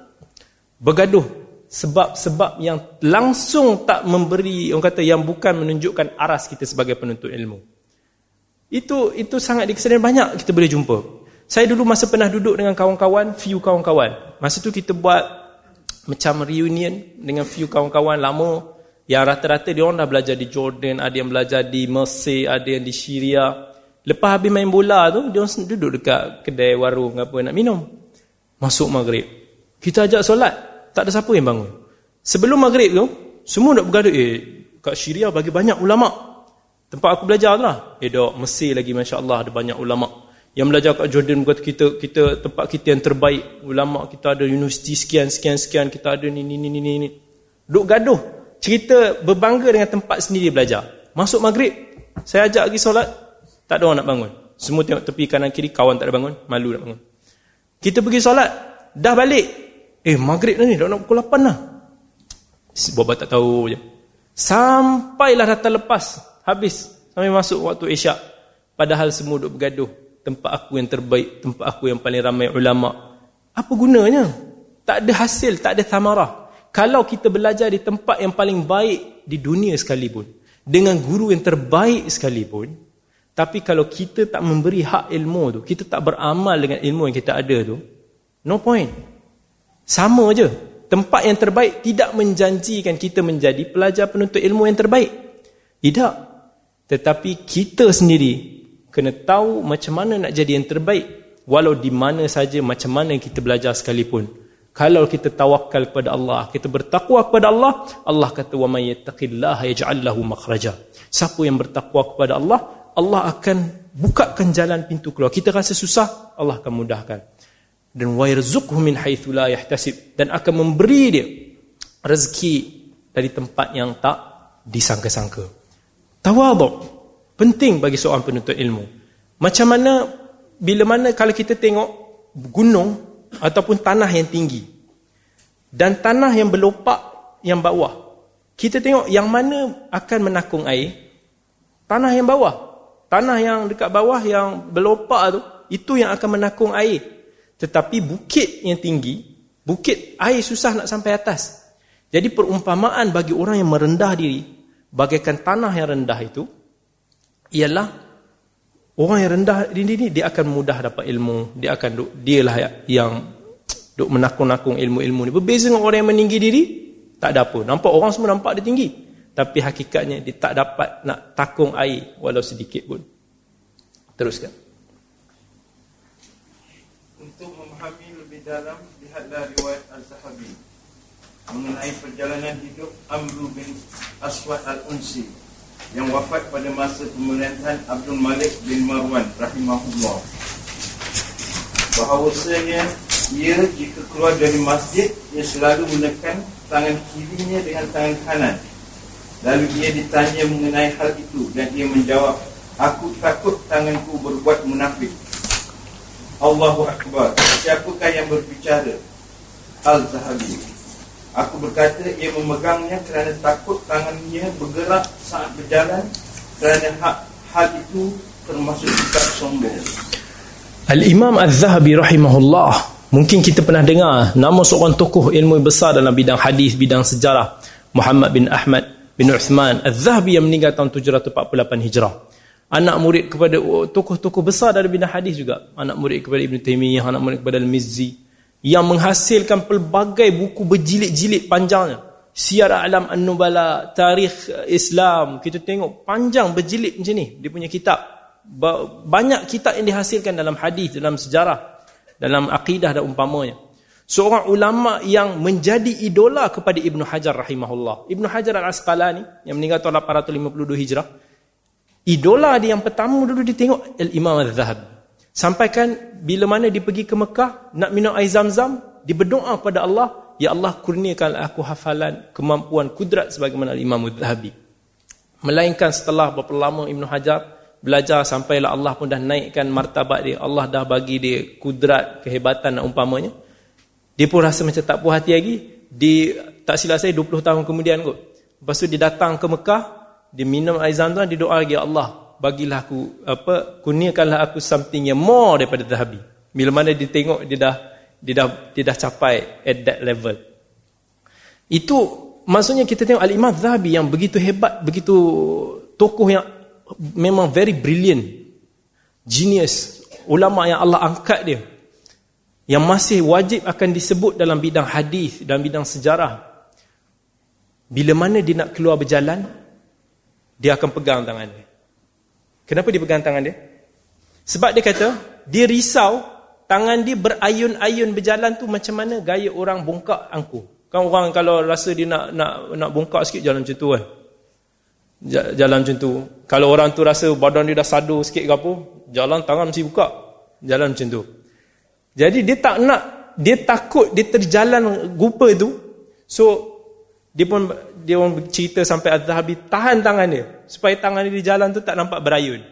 Bergaduh. Sebab-sebab yang langsung tak memberi, orang kata, yang bukan menunjukkan aras kita sebagai penuntut ilmu. Itu itu sangat dikesan banyak kita boleh jumpa. Saya dulu masa pernah duduk dengan kawan-kawan, few kawan-kawan. Masa tu kita buat macam reunion dengan few kawan-kawan lama yang rata-rata dia orang dah belajar di Jordan, ada yang belajar di Mesir, ada yang di Syria. Lepas habis main bola tu, dia orang duduk dekat kedai warung apa nak minum. Masuk maghrib. Kita ajak solat, tak ada siapa yang bangun. Sebelum maghrib tu, semua nak bergaduh, eh kat Syria bagi banyak ulama. Tempat aku belajar tu lah. Eh dok, Mesir lagi masya-Allah ada banyak ulama. Yang belajar kat Jordan berkata kita kita tempat kita yang terbaik. Ulama kita ada universiti sekian sekian sekian, kita ada ni ni ni ni ni. Duk gaduh. Cerita berbangga dengan tempat sendiri belajar. Masuk maghrib, saya ajak lagi solat, tak ada orang nak bangun. Semua tengok tepi kanan kiri, kawan tak ada bangun. Malu nak bangun. Kita pergi solat. Dah balik. Eh, maghrib dah ni. Dah nak pukul 8 lah. Bapa tak tahu je. Sampailah datang lepas. Habis. Sampai masuk waktu isyak. Padahal semua duduk bergaduh. Tempat aku yang terbaik. Tempat aku yang paling ramai ulama. Apa gunanya? Tak ada hasil. Tak ada tamarah. Kalau kita belajar di tempat yang paling baik di dunia sekalipun. Dengan guru yang terbaik sekalipun. Tapi kalau kita tak memberi hak ilmu tu, kita tak beramal dengan ilmu yang kita ada tu, no point. Sama je. Tempat yang terbaik tidak menjanjikan kita menjadi pelajar penuntut ilmu yang terbaik. Tidak. Tetapi kita sendiri kena tahu macam mana nak jadi yang terbaik. Walau di mana saja, macam mana kita belajar sekalipun. Kalau kita tawakal kepada Allah, kita bertakwa kepada Allah, Allah kata wa may yattaqillaha yaj'al lahu makhraja. Siapa yang bertakwa kepada Allah, Allah akan bukakan jalan pintu keluar. Kita rasa susah, Allah akan mudahkan. Dan wa yarzuquhu min haitsu la yahtasib dan akan memberi dia rezeki dari tempat yang tak disangka-sangka. Tawaduk penting bagi seorang penuntut ilmu. Macam mana bila mana kalau kita tengok gunung ataupun tanah yang tinggi dan tanah yang berlopak yang bawah. Kita tengok yang mana akan menakung air? Tanah yang bawah. Tanah yang dekat bawah yang berlopak tu, itu yang akan menakung air. Tetapi bukit yang tinggi, bukit air susah nak sampai atas. Jadi perumpamaan bagi orang yang merendah diri, bagaikan tanah yang rendah itu, ialah orang yang rendah diri ni dia akan mudah dapat ilmu, dia akan duk, dialah yang duk menakung-nakung ilmu-ilmu ni. Berbeza dengan orang yang meninggi diri, tak ada apa. Nampak orang semua nampak dia tinggi tapi hakikatnya dia tak dapat nak takung air walau sedikit pun. Teruskan. Untuk memahami lebih dalam lihatlah riwayat Al-Zahabi mengenai perjalanan hidup Amru bin Aswad Al-Unsi yang wafat pada masa pemerintahan Abdul Malik bin Marwan rahimahullah. Bahawasanya ia jika keluar dari masjid ia selalu menekan tangan kirinya dengan tangan kanan Lalu dia ditanya mengenai hal itu dan dia menjawab, aku takut tanganku berbuat munafik. Allahu Akbar. Siapakah yang berbicara? Al-Zahabi. Aku berkata ia memegangnya kerana takut tangannya bergerak saat berjalan kerana hal, hal itu termasuk sikap sombong. Al-Imam Al-Zahabi rahimahullah. Mungkin kita pernah dengar nama seorang tokoh ilmu besar dalam bidang hadis, bidang sejarah. Muhammad bin Ahmad bin Uthman Al-Zahabi yang meninggal tahun 748 Hijrah. Anak murid kepada tokoh-tokoh besar dari bidang hadis juga. Anak murid kepada Ibn Taymiyah, anak murid kepada Al-Mizzi. Yang menghasilkan pelbagai buku berjilid-jilid panjangnya. Siyar Alam An-Nubala, Tarikh Islam. Kita tengok panjang berjilid macam ni. Dia punya kitab. Banyak kitab yang dihasilkan dalam hadis, dalam sejarah. Dalam akidah dan umpamanya seorang ulama yang menjadi idola kepada Ibnu Hajar rahimahullah. Ibnu Hajar al-Asqalani yang meninggal tahun 852 Hijrah. Idola dia yang pertama dulu ditengok Al-Imam Al-Zahab. Sampaikan bila mana dia pergi ke Mekah nak minum air zam-zam, dia berdoa pada Allah, Ya Allah kurniakan aku hafalan, kemampuan, kudrat sebagaimana Imam Zahabi. Melainkan setelah berapa lama Ibn Hajar belajar sampailah Allah pun dah naikkan martabat dia, Allah dah bagi dia kudrat, kehebatan dan umpamanya. Dia pun rasa macam tak puas hati lagi. Di tak silap saya 20 tahun kemudian kot. Lepas tu dia datang ke Mekah, dia minum air zam-zam, dia doa lagi, Ya Allah, bagilah aku apa kurniakanlah aku something yang more daripada Zahabi. Bila mana dia tengok dia dah dia dah dia dah capai at that level. Itu maksudnya kita tengok Al-Imam Zahabi yang begitu hebat, begitu tokoh yang memang very brilliant. Genius, ulama yang Allah angkat dia. Yang masih wajib akan disebut dalam bidang hadis dan bidang sejarah. Bila mana dia nak keluar berjalan, dia akan pegang tangan dia. Kenapa dia pegang tangan dia? Sebab dia kata, dia risau tangan dia berayun-ayun berjalan tu macam mana gaya orang bongkak angku. Kan orang kalau rasa dia nak nak nak bongkak sikit jalan macam tu kan. Jalan macam tu. Kalau orang tu rasa badan dia dah sadu sikit ke apa, jalan tangan mesti buka. Jalan macam tu. Jadi dia tak nak, dia takut dia terjalan gupa tu. So, dia pun dia pun cerita sampai Az-Zahabi tahan tangan dia supaya tangan dia di jalan tu tak nampak berayun.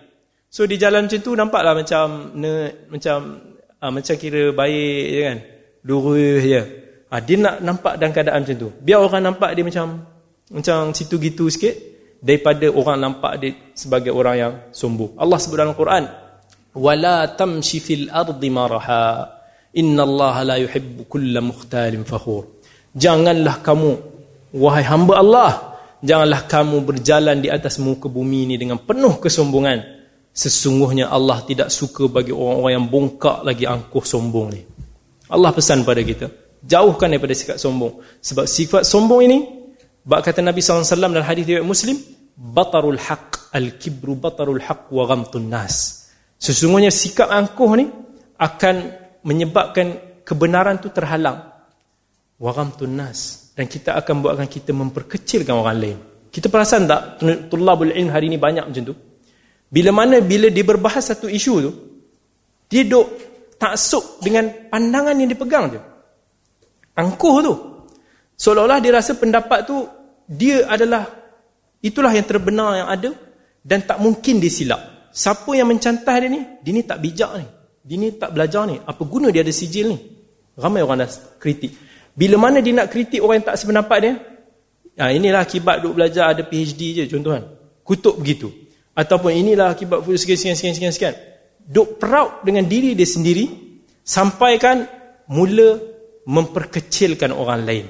So di jalan macam tu nampaklah macam ne, macam uh, macam kira baik je kan. Lurus je. Ha, dia nak nampak dalam keadaan macam tu. Biar orang nampak dia macam macam situ gitu sikit daripada orang nampak dia sebagai orang yang sombong. Allah sebut dalam Quran, "Wala tamshi fil ardi maraha. Innallaha la yuhibbu kulla mukhtalin fakhur." Janganlah kamu Wahai hamba Allah, janganlah kamu berjalan di atas muka bumi ini dengan penuh kesombongan. Sesungguhnya Allah tidak suka bagi orang-orang yang bongkak lagi angkuh sombong ni. Allah pesan pada kita, jauhkan daripada sifat sombong. Sebab sifat sombong ini, bak kata Nabi SAW dalam hadis riwayat Muslim, batarul haq al-kibru batarul haq wa ghamtun nas. Sesungguhnya sikap angkuh ni akan menyebabkan kebenaran tu terhalang. Wa ghamtun nas dan kita akan buatkan kita memperkecilkan orang lain. Kita perasan tak tulabul ilm hari ini banyak macam tu? Bila mana bila dia berbahas satu isu tu, dia duk taksub dengan pandangan yang dipegang je. Angkuh tu. Seolah-olah dia rasa pendapat tu dia adalah itulah yang terbenar yang ada dan tak mungkin dia silap. Siapa yang mencantah dia ni, dia ni tak bijak ni. Dia ni tak belajar ni. Apa guna dia ada sijil ni? Ramai orang dah kritik. Bila mana dia nak kritik orang yang tak sependapat dia? Ha, inilah akibat duk belajar ada PhD je contoh kan. Kutuk begitu. Ataupun inilah akibat sekian sekian sekian sekian sekian. Duk proud dengan diri dia sendiri sampaikan mula memperkecilkan orang lain.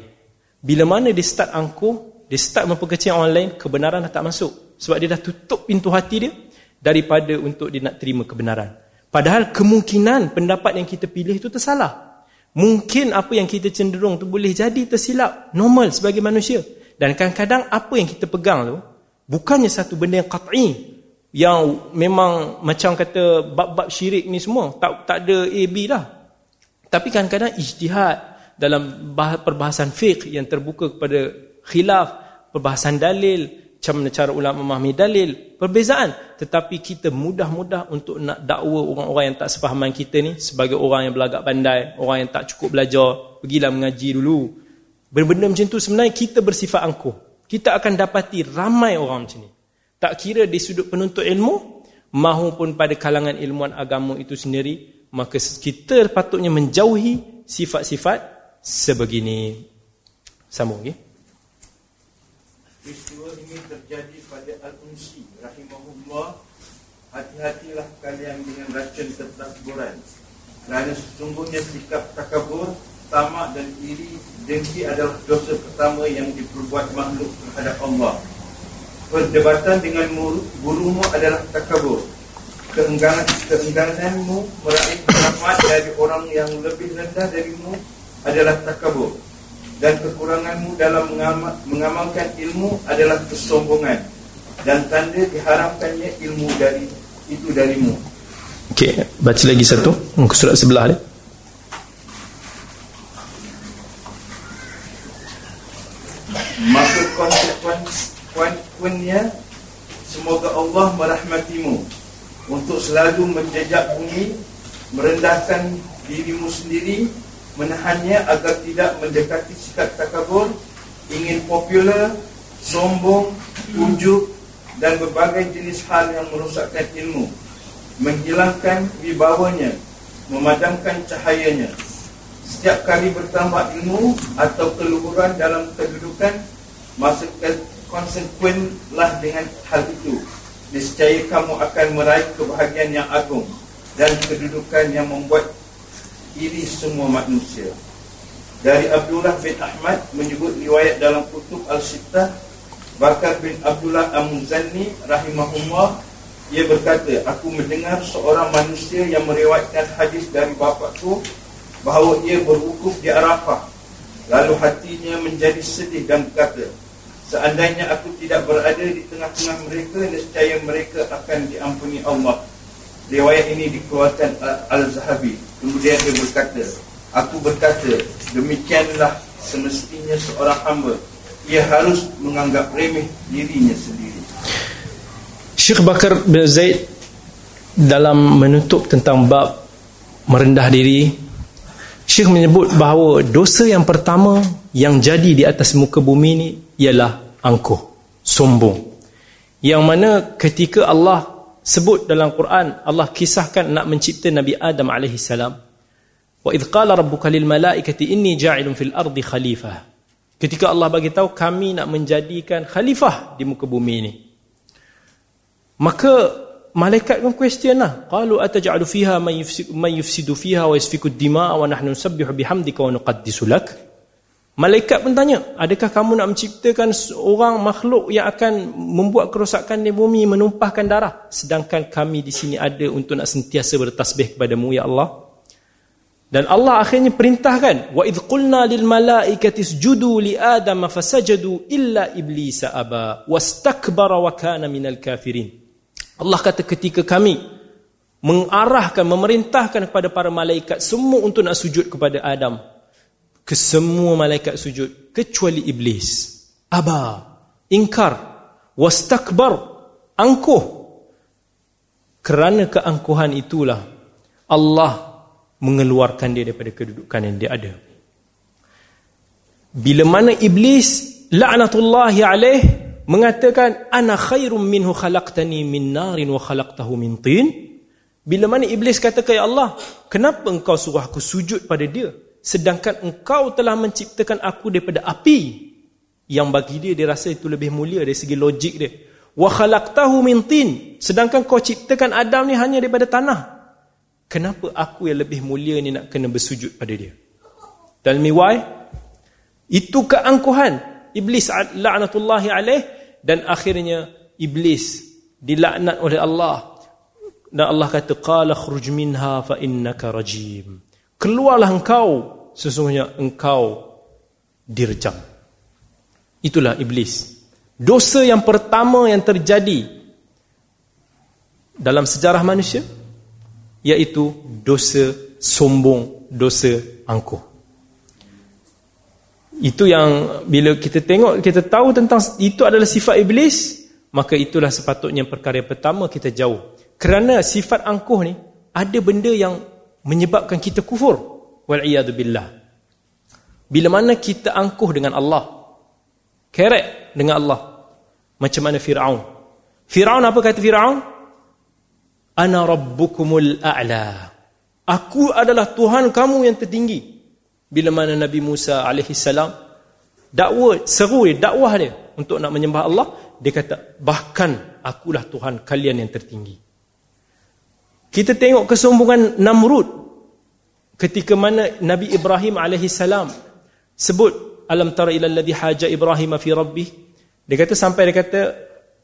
Bila mana dia start angkuh, dia start memperkecil orang lain, kebenaran dah tak masuk. Sebab dia dah tutup pintu hati dia daripada untuk dia nak terima kebenaran. Padahal kemungkinan pendapat yang kita pilih itu tersalah. Mungkin apa yang kita cenderung tu boleh jadi tersilap. Normal sebagai manusia. Dan kadang-kadang apa yang kita pegang tu, bukannya satu benda yang qat'i. Yang memang macam kata bab-bab syirik ni semua. Tak tak ada A, B lah. Tapi kadang-kadang ijtihad dalam perbahasan fiqh yang terbuka kepada khilaf, perbahasan dalil, macam mana cara ulama memahami dalil perbezaan. Tetapi kita mudah-mudah untuk nak dakwa orang-orang yang tak sefahaman kita ni sebagai orang yang belagak pandai orang yang tak cukup belajar pergilah mengaji dulu. Benda-benda macam tu sebenarnya kita bersifat angkuh. Kita akan dapati ramai orang macam ni. Tak kira di sudut penuntut ilmu mahupun pada kalangan ilmuan agama itu sendiri maka kita patutnya menjauhi sifat-sifat sebegini. Sambung okay? Peristiwa ini terjadi pada Al-Unsi Rahimahullah. Hati-hatilah kalian dengan racun ketakburan Kerana sesungguhnya sikap takabur Tamak dan iri Dengki adalah dosa pertama yang diperbuat makhluk terhadap Allah. Perdebatan dengan gurumu adalah takabur. Keengganan, Keenggananmu meraih rahmat dari orang yang lebih rendah darimu adalah takabur dan kekuranganmu dalam mengamalkan ilmu adalah kesombongan dan tanda diharamkannya ilmu dari itu darimu. Okey, baca lagi satu muka surat sebelah dia. Maka konsekuensinya semoga Allah merahmatimu untuk selalu menjejak bumi merendahkan dirimu sendiri menahannya agar tidak mendekati sikap takabur ingin popular sombong ujub dan berbagai jenis hal yang merosakkan ilmu menghilangkan wibawanya memadamkan cahayanya. Setiap kali bertambah ilmu atau keluhuran dalam kedudukan masa konsekuenlah dengan hal itu. Niscaya kamu akan meraih kebahagiaan yang agung dan kedudukan yang membuat iri semua manusia. Dari Abdullah bin Ahmad menyebut riwayat dalam kutub Al-Sittah Bakar bin Abdullah Al-Muzanni rahimahullah ia berkata, aku mendengar seorang manusia yang meriwayatkan hadis dari bapakku bahawa ia berwukuf di Arafah. Lalu hatinya menjadi sedih dan berkata, seandainya aku tidak berada di tengah-tengah mereka, nescaya mereka akan diampuni Allah. Riwayat ini dikeluarkan Al-Zahabi. Kemudian dia berkata, aku berkata, demikianlah semestinya seorang hamba. Ia harus menganggap remeh dirinya sendiri. Syekh Bakar bin Zaid dalam menutup tentang bab merendah diri, Syekh menyebut bahawa dosa yang pertama yang jadi di atas muka bumi ini ialah angkuh, sombong. Yang mana ketika Allah sebut dalam Quran Allah kisahkan nak mencipta Nabi Adam alaihi salam. Wa id qala rabbuka lil malaikati inni ja'ilun fil ardi khalifah. Ketika Allah bagi tahu kami nak menjadikan khalifah di muka bumi ini. Maka malaikat pun question lah. Qalu ataj'alu fiha man yufsidu fiha wa yasfiku ad-dima'a wa nahnu nusabbihu bihamdika wa nuqaddisu lak Malaikat pun tanya, adakah kamu nak menciptakan seorang makhluk yang akan membuat kerosakan di bumi, menumpahkan darah? Sedangkan kami di sini ada untuk nak sentiasa bertasbih kepadamu, Ya Allah. Dan Allah akhirnya perintahkan, وَإِذْ قُلْنَا لِلْمَلَائِكَةِ اسْجُدُوا لِآدَمَ فَسَجَدُوا إِلَّا إِبْلِيسَ أَبَا وَاسْتَكْبَرَ وَكَانَ مِنَ الْكَافِرِينَ Allah kata ketika kami mengarahkan, memerintahkan kepada para malaikat semua untuk nak sujud kepada Adam, ke semua malaikat sujud kecuali iblis. Aba ingkar wastakbar angkuh. Kerana keangkuhan itulah Allah mengeluarkan dia daripada kedudukan yang dia ada. Bila mana iblis la'natullahi alaih mengatakan ana khairum minhu khalaqtani min narin wa khalaqtahu min tin bila mana iblis kata ya Allah kenapa engkau suruh aku sujud pada dia sedangkan engkau telah menciptakan aku daripada api. Yang bagi dia dia rasa itu lebih mulia dari segi logik dia. Wa khalaqtahu min tin. Sedangkan kau ciptakan Adam ni hanya daripada tanah. Kenapa aku yang lebih mulia ni nak kena bersujud pada dia? Tell me why? Itu keangkuhan. Iblis laknatullahi alaih. Dan akhirnya iblis dilaknat oleh Allah. Dan Allah kata qala khruj minha fa innaka rajim. Keluarlah engkau sesungguhnya engkau dirjam. Itulah iblis. Dosa yang pertama yang terjadi dalam sejarah manusia iaitu dosa sombong dosa angkuh. Itu yang bila kita tengok kita tahu tentang itu adalah sifat iblis maka itulah sepatutnya perkara pertama kita jauh. Kerana sifat angkuh ni ada benda yang menyebabkan kita kufur wal billah. Bila mana kita angkuh dengan Allah kerek dengan Allah macam mana Firaun? Firaun apa kata Firaun? Ana rabbukumul a'la. Aku adalah tuhan kamu yang tertinggi. Bila mana Nabi Musa alaihi salam dakwah seru dia dakwah dia untuk nak menyembah Allah dia kata bahkan akulah tuhan kalian yang tertinggi. Kita tengok kesombongan Namrud ketika mana Nabi Ibrahim alaihi salam sebut alam tara ila alladhi haja Ibrahim fi rabbih dia kata sampai dia kata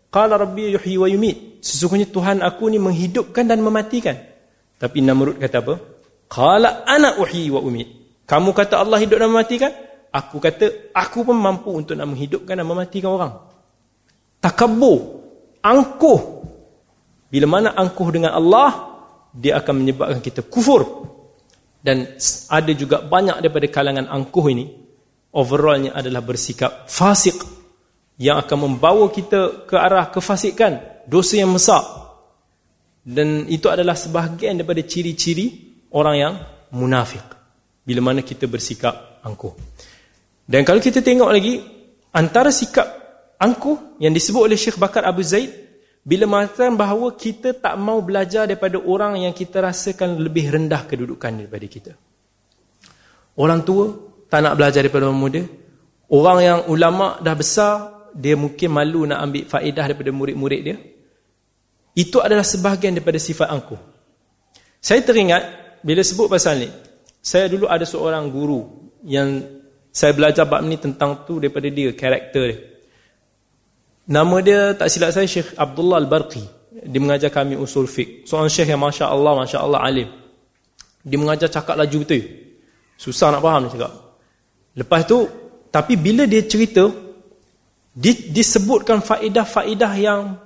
qala rabbi yuhyi wa yumit. Sesungguhnya Tuhan aku ni menghidupkan dan mematikan. Tapi Namrud kata apa? Qala ana uhyi wa umit. Kamu kata Allah hidup dan mematikan? Aku kata aku pun mampu untuk nak menghidupkan dan mematikan orang. Takabbur angkuh. Bila mana angkuh dengan Allah dia akan menyebabkan kita kufur dan ada juga banyak daripada kalangan angkuh ini overallnya adalah bersikap fasik yang akan membawa kita ke arah kefasikan dosa yang besar dan itu adalah sebahagian daripada ciri-ciri orang yang munafik bila mana kita bersikap angkuh. Dan kalau kita tengok lagi antara sikap angkuh yang disebut oleh Syekh Bakar Abu Zaid bila mengatakan bahawa kita tak mau belajar daripada orang yang kita rasakan lebih rendah kedudukan daripada kita. Orang tua tak nak belajar daripada orang muda. Orang yang ulama dah besar, dia mungkin malu nak ambil faedah daripada murid-murid dia. Itu adalah sebahagian daripada sifat angkuh. Saya teringat bila sebut pasal ni, saya dulu ada seorang guru yang saya belajar bab ni tentang tu daripada dia, karakter dia. Nama dia tak silap saya Syekh Abdullah Al-Barqi. Dia mengajar kami usul fiqh. Seorang syekh yang Masya Allah, Masya Allah alim. Dia mengajar cakap laju betul. Susah nak faham dia cakap. Lepas tu, tapi bila dia cerita, disebutkan faedah-faedah yang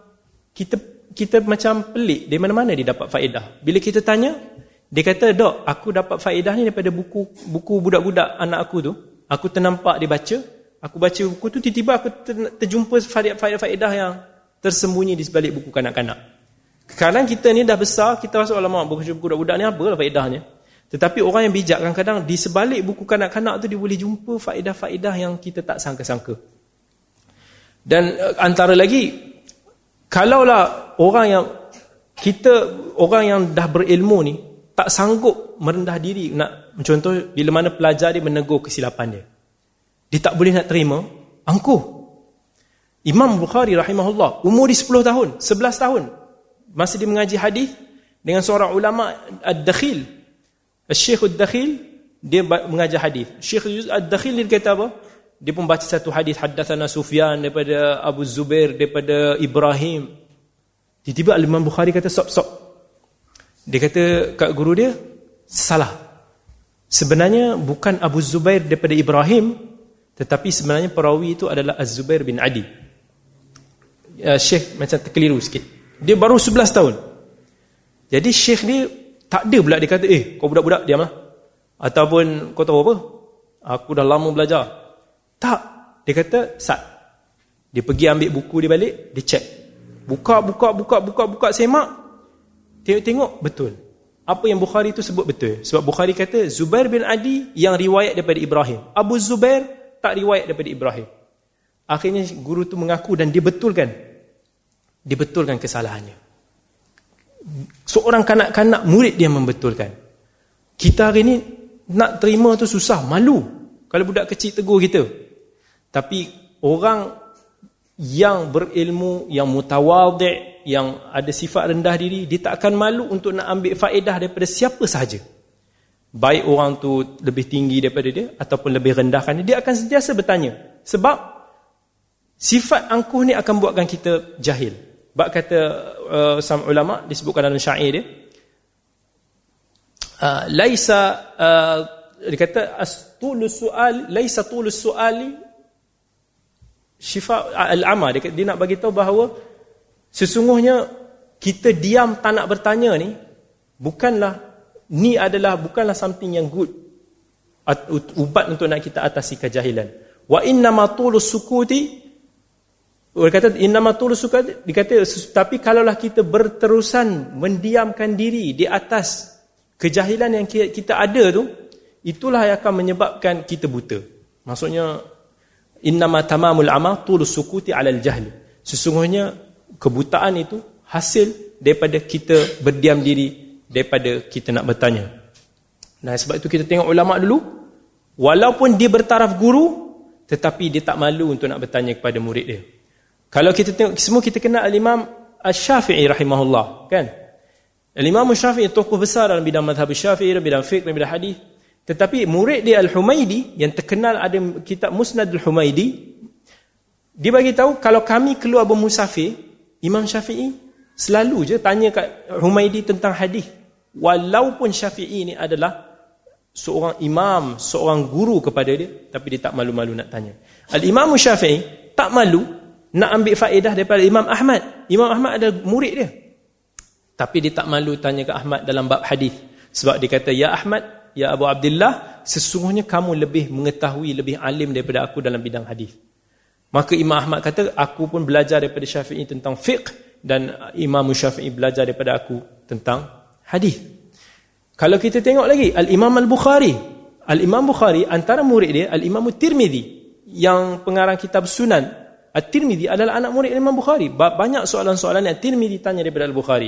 kita kita macam pelik dari mana-mana dia dapat faedah. Bila kita tanya, dia kata, "Dok, aku dapat faedah ni daripada buku buku budak-budak anak aku tu. Aku ternampak dia baca, aku baca buku tu tiba-tiba aku ter, terjumpa faedah-faedah yang tersembunyi di sebalik buku kanak-kanak." Sekarang kita ni dah besar, kita rasa lama buku budak-budak ni apalah faedahnya. Tetapi orang yang bijak kadang-kadang di sebalik buku kanak-kanak tu dia boleh jumpa faedah-faedah yang kita tak sangka-sangka. Dan eh, antara lagi kalaulah orang yang kita orang yang dah berilmu ni tak sanggup merendah diri nak contoh bila mana pelajar dia menegur kesilapan dia dia tak boleh nak terima angkuh Imam Bukhari rahimahullah umur dia 10 tahun 11 tahun masa dia mengaji hadis dengan seorang ulama ad-dakhil al-syekh ad-dakhil dia mengajar hadis syekh ad-dakhil dia kata apa dia pun baca satu hadis haddatsana Sufyan daripada Abu Zubair daripada Ibrahim. Tiba-tiba Imam Bukhari kata stop stop. Dia kata kat guru dia salah. Sebenarnya bukan Abu Zubair daripada Ibrahim tetapi sebenarnya perawi itu adalah Az-Zubair bin Adi. Ya, Syekh macam terkeliru sikit. Dia baru 11 tahun. Jadi Syekh ni tak ada pula dia kata eh kau budak-budak diamlah. Ataupun kau tahu apa? Aku dah lama belajar. Tak. Dia kata, sat. Dia pergi ambil buku dia balik, dia cek. Buka, buka, buka, buka, buka, semak. Tengok-tengok, betul. Apa yang Bukhari itu sebut betul. Sebab Bukhari kata, Zubair bin Adi yang riwayat daripada Ibrahim. Abu Zubair tak riwayat daripada Ibrahim. Akhirnya guru itu mengaku dan dia betulkan. Dia betulkan kesalahannya. Seorang kanak-kanak murid dia membetulkan. Kita hari ini nak terima tu susah, malu. Kalau budak kecil tegur kita. Tapi orang yang berilmu, yang mutawadih, yang ada sifat rendah diri, dia tak akan malu untuk nak ambil faedah daripada siapa sahaja. Baik orang tu lebih tinggi daripada dia ataupun lebih rendahkan dia, dia akan sentiasa bertanya. Sebab sifat angkuh ni akan buatkan kita jahil. Sebab kata uh, sama ulama disebutkan dalam syair dia, uh, laisa uh, dia kata astulus sual laisa tulus suali syifa al-ama dia, dia nak bagi tahu bahawa sesungguhnya kita diam tak nak bertanya ni bukanlah ni adalah bukanlah something yang good. Ubat untuk nak kita atasi kejahilan. Wa inna ma tulus sukuti dia kata inna ma tulus sukuti dia kata tapi kalaulah kita berterusan mendiamkan diri di atas kejahilan yang kita ada tu itulah yang akan menyebabkan kita buta. Maksudnya innama tamamul ama tulus sukuti alal jahli sesungguhnya kebutaan itu hasil daripada kita berdiam diri daripada kita nak bertanya. Nah sebab itu kita tengok ulama dulu walaupun dia bertaraf guru tetapi dia tak malu untuk nak bertanya kepada murid dia. Kalau kita tengok semua kita kenal al-imam asy-syafi'i rahimahullah kan? Al-imam asy-syafi'i tokoh besar dalam bidang mazhab syafi'i dalam bidang fiqh dalam bidang hadis. Tetapi murid dia Al-Humaidi yang terkenal ada kitab Musnad Al-Humaidi dia bagi tahu kalau kami keluar bermusafir Imam Syafi'i selalu je tanya kat Humaidi tentang hadis walaupun Syafi'i ini adalah seorang imam, seorang guru kepada dia tapi dia tak malu-malu nak tanya. Al-Imam Syafi'i tak malu nak ambil faedah daripada Imam Ahmad. Imam Ahmad ada murid dia. Tapi dia tak malu tanya ke Ahmad dalam bab hadis sebab dia kata ya Ahmad ya Abu Abdullah sesungguhnya kamu lebih mengetahui lebih alim daripada aku dalam bidang hadis maka Imam Ahmad kata aku pun belajar daripada Syafi'i tentang fiqh dan Imam Syafi'i belajar daripada aku tentang hadis Kalau kita tengok lagi Al-Imam Al-Bukhari. Al-Imam Bukhari antara murid dia Al-Imam Tirmizi yang pengarang kitab Sunan. At-Tirmizi adalah anak murid Imam Bukhari. Banyak soalan-soalan yang Tirmizi tanya daripada Al-Bukhari.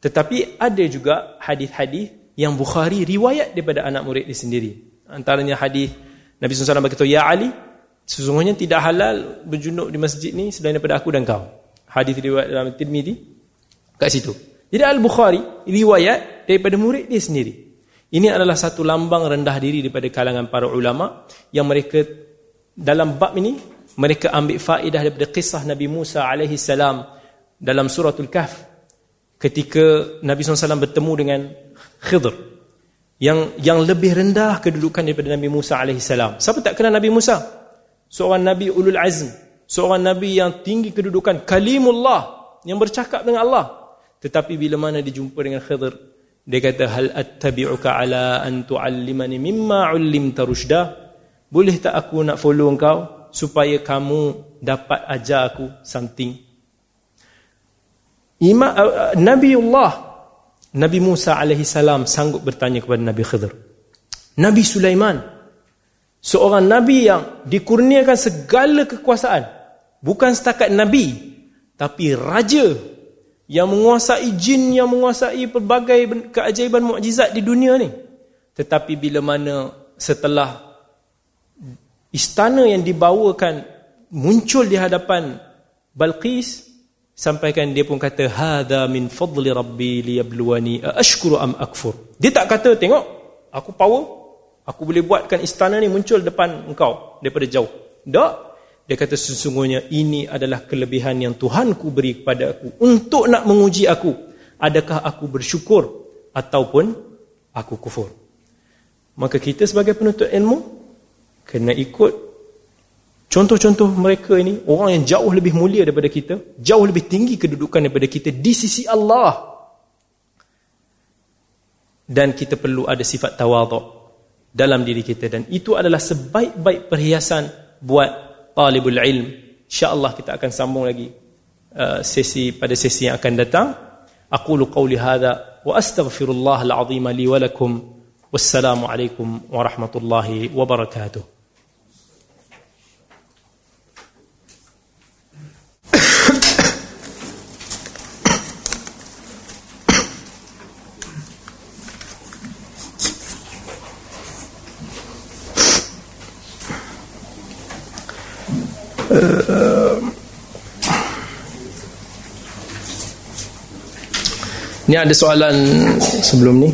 Tetapi ada juga hadis-hadis yang Bukhari riwayat daripada anak murid dia sendiri. Antaranya hadis Nabi SAW berkata, Ya Ali, sesungguhnya tidak halal berjunuk di masjid ni selain daripada aku dan kau. Hadis riwayat dalam Tirmizi kat situ. Jadi Al-Bukhari riwayat daripada murid dia sendiri. Ini adalah satu lambang rendah diri daripada kalangan para ulama yang mereka dalam bab ini mereka ambil faedah daripada kisah Nabi Musa alaihi salam dalam suratul Kahf ketika Nabi SAW bertemu dengan Khidr yang yang lebih rendah kedudukan daripada Nabi Musa alaihi salam. Siapa tak kenal Nabi Musa? Seorang nabi ulul azm, seorang nabi yang tinggi kedudukan kalimullah yang bercakap dengan Allah. Tetapi bila mana dijumpa dengan Khidr, dia kata hal attabi'uka ala an tu'allimani mimma 'ullimta rusyda? Boleh tak aku nak follow engkau supaya kamu dapat ajar aku something? Ima, uh, Nabiullah Nabi Musa alaihi salam sanggup bertanya kepada Nabi Khidr. Nabi Sulaiman seorang nabi yang dikurniakan segala kekuasaan, bukan setakat nabi tapi raja yang menguasai jin yang menguasai pelbagai keajaiban mukjizat di dunia ni. Tetapi bila mana setelah istana yang dibawakan muncul di hadapan Balqis sampaikan dia pun kata hadza min fadli rabbi liyabluwani ashkuru am akfur. Dia tak kata tengok aku power aku boleh buatkan istana ni muncul depan engkau daripada jauh. Tak dia kata sesungguhnya ini adalah kelebihan yang Tuhanku beri kepada aku untuk nak menguji aku. Adakah aku bersyukur ataupun aku kufur? Maka kita sebagai penuntut ilmu kena ikut contoh-contoh mereka ini. Orang yang jauh lebih mulia daripada kita jauh lebih tinggi kedudukan daripada kita di sisi Allah. Dan kita perlu ada sifat tawaduk dalam diri kita. Dan itu adalah sebaik-baik perhiasan buat talibul ilm. Insyaallah kita akan sambung lagi uh, sesi pada sesi yang akan datang. Aqulu qawli hadha wa astaghfirullahal azim li wa lakum. Wassalamu alaikum warahmatullahi wabarakatuh Ni ada soalan sebelum ni.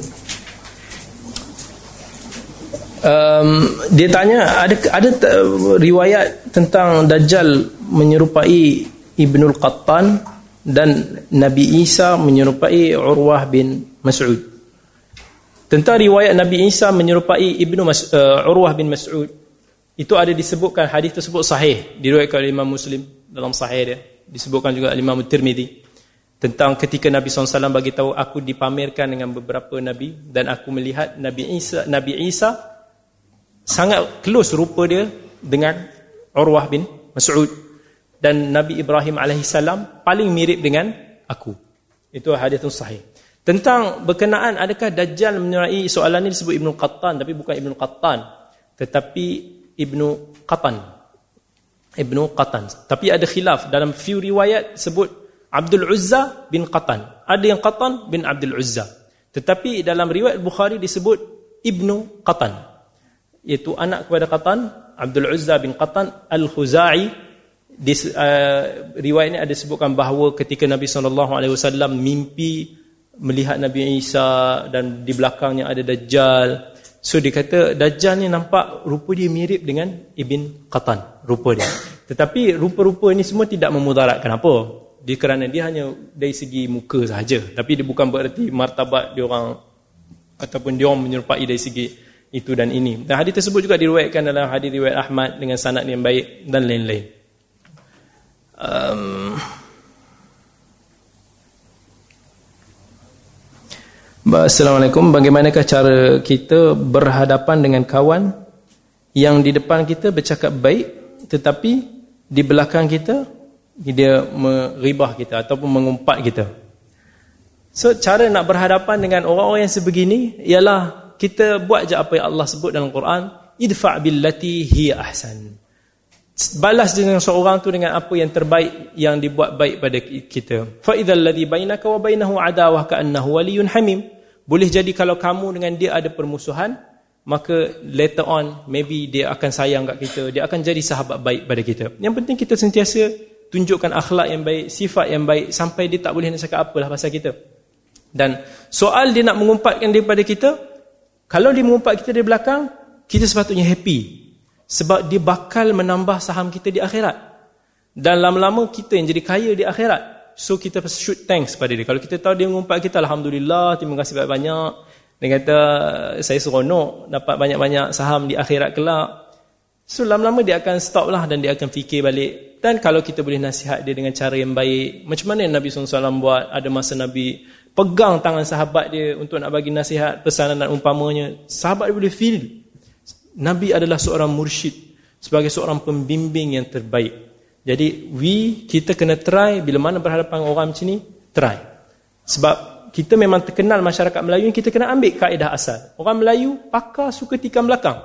Um, dia tanya ada ada riwayat tentang Dajjal menyerupai Ibnul Qattan dan Nabi Isa menyerupai Urwah bin Mas'ud. Tentang riwayat Nabi Isa menyerupai Ibnu Mas, uh, Urwah bin Mas'ud itu ada disebutkan hadis tersebut sahih diriwayatkan oleh Imam Muslim dalam sahih dia disebutkan juga oleh Imam Tirmizi tentang ketika Nabi SAW bagi tahu aku dipamerkan dengan beberapa nabi dan aku melihat Nabi Isa Nabi Isa sangat close rupa dia dengan Urwah bin Mas'ud dan Nabi Ibrahim alaihissalam paling mirip dengan aku. Itu hadis yang sahih. Tentang berkenaan adakah Dajjal menyerai soalan ini disebut Ibnu Qattan tapi bukan Ibnu Qattan tetapi Ibnu Qatan. Ibnu Qatan. Tapi ada khilaf dalam few riwayat sebut Abdul Uzza bin Qatan. Ada yang Qatan bin Abdul Uzza. Tetapi dalam riwayat Bukhari disebut Ibnu Qatan. Iaitu anak kepada Qatan, Abdul Uzza bin Qatan Al-Khuzai. Di uh, riwayat ini ada sebutkan bahawa ketika Nabi SAW mimpi melihat Nabi Isa dan di belakangnya ada Dajjal. So dia kata Dajjal ni nampak rupa dia mirip dengan Ibn Qatan. Rupa dia. Tetapi rupa-rupa ini semua tidak memudaratkan apa dia kerana dia hanya dari segi muka sahaja tapi dia bukan bererti martabat dia orang ataupun dia orang menyerupai dari segi itu dan ini dan hadis tersebut juga diriwayatkan dalam hadis riwayat Ahmad dengan sanad yang baik dan lain-lain um, Assalamualaikum bagaimanakah cara kita berhadapan dengan kawan yang di depan kita bercakap baik tetapi di belakang kita dia meribah kita ataupun mengumpat kita So cara nak berhadapan dengan orang-orang yang sebegini ialah kita buat je apa yang Allah sebut dalam Quran, idfa' billati hiya ahsan. Balas dengan seorang tu dengan apa yang terbaik yang dibuat baik pada kita. Fa idzal ladzi bainaka wa bainahu adawah ka'annahu waliyyun hamim. Boleh jadi kalau kamu dengan dia ada permusuhan, maka later on maybe dia akan sayang kat kita, dia akan jadi sahabat baik pada kita. Yang penting kita sentiasa tunjukkan akhlak yang baik, sifat yang baik sampai dia tak boleh nak cakap apalah pasal kita. Dan soal dia nak mengumpatkan daripada kita, kalau dia mengumpat kita dari belakang, kita sepatutnya happy. Sebab dia bakal menambah saham kita di akhirat. Dan lama-lama kita yang jadi kaya di akhirat. So kita shoot thanks pada dia. Kalau kita tahu dia mengumpat kita, Alhamdulillah, terima kasih banyak-banyak. Dia kata, saya seronok dapat banyak-banyak saham di akhirat kelak. So lama-lama dia akan stop lah dan dia akan fikir balik. Dan kalau kita boleh nasihat dia dengan cara yang baik, macam mana Nabi SAW buat, ada masa Nabi pegang tangan sahabat dia untuk nak bagi nasihat, pesanan dan umpamanya, sahabat dia boleh feel. Nabi adalah seorang mursyid sebagai seorang pembimbing yang terbaik. Jadi we kita kena try bila mana berhadapan orang macam ni, try. Sebab kita memang terkenal masyarakat Melayu kita kena ambil kaedah asal. Orang Melayu pakar suka tikam belakang.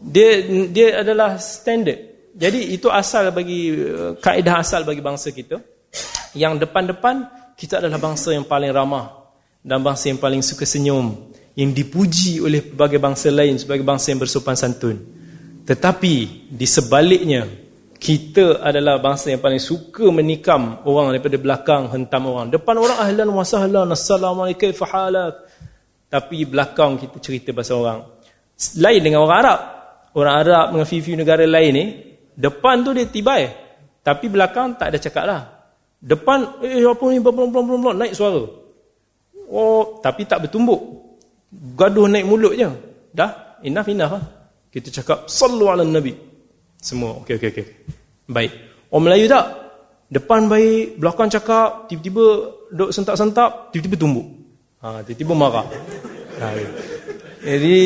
Dia dia adalah standard. Jadi itu asal bagi kaedah asal bagi bangsa kita. Yang depan-depan kita adalah bangsa yang paling ramah dan bangsa yang paling suka senyum yang dipuji oleh berbagai bangsa lain sebagai bangsa yang bersopan santun. Tetapi di sebaliknya kita adalah bangsa yang paling suka menikam orang daripada belakang hentam orang. Depan orang ahlan wa sahlan assalamualaikum fahalak tapi belakang kita cerita pasal orang. Lain dengan orang Arab. Orang Arab dengan few-few negara lain ni depan tu dia tibai tapi belakang tak ada cakap lah. Depan, eh apa ni, belum belum belum naik suara. Oh, tapi tak bertumbuk. Gaduh naik mulut je. Dah, enough enough lah. Kita cakap, sallu ala nabi. Semua, okey, okey, okey. Baik. Orang Melayu tak? Depan baik, belakang cakap, tiba-tiba duduk sentak-sentak, tiba-tiba tumbuk. Ha, tiba-tiba marah. Ha, jadi,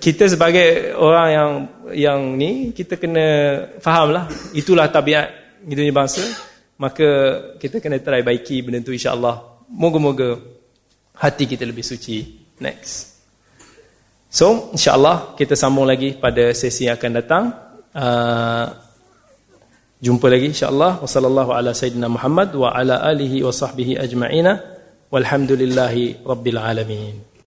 kita sebagai orang yang yang ni, kita kena faham lah. Itulah tabiat ni bangsa maka kita kena try baiki benda tu insya-Allah. Moga-moga hati kita lebih suci. Next. So, insya-Allah kita sambung lagi pada sesi yang akan datang. Uh, jumpa lagi insya-Allah. Wassallallahu ala sayyidina Muhammad wa ala alihi wa sahbihi ajma'ina. Walhamdulillahi rabbil alamin.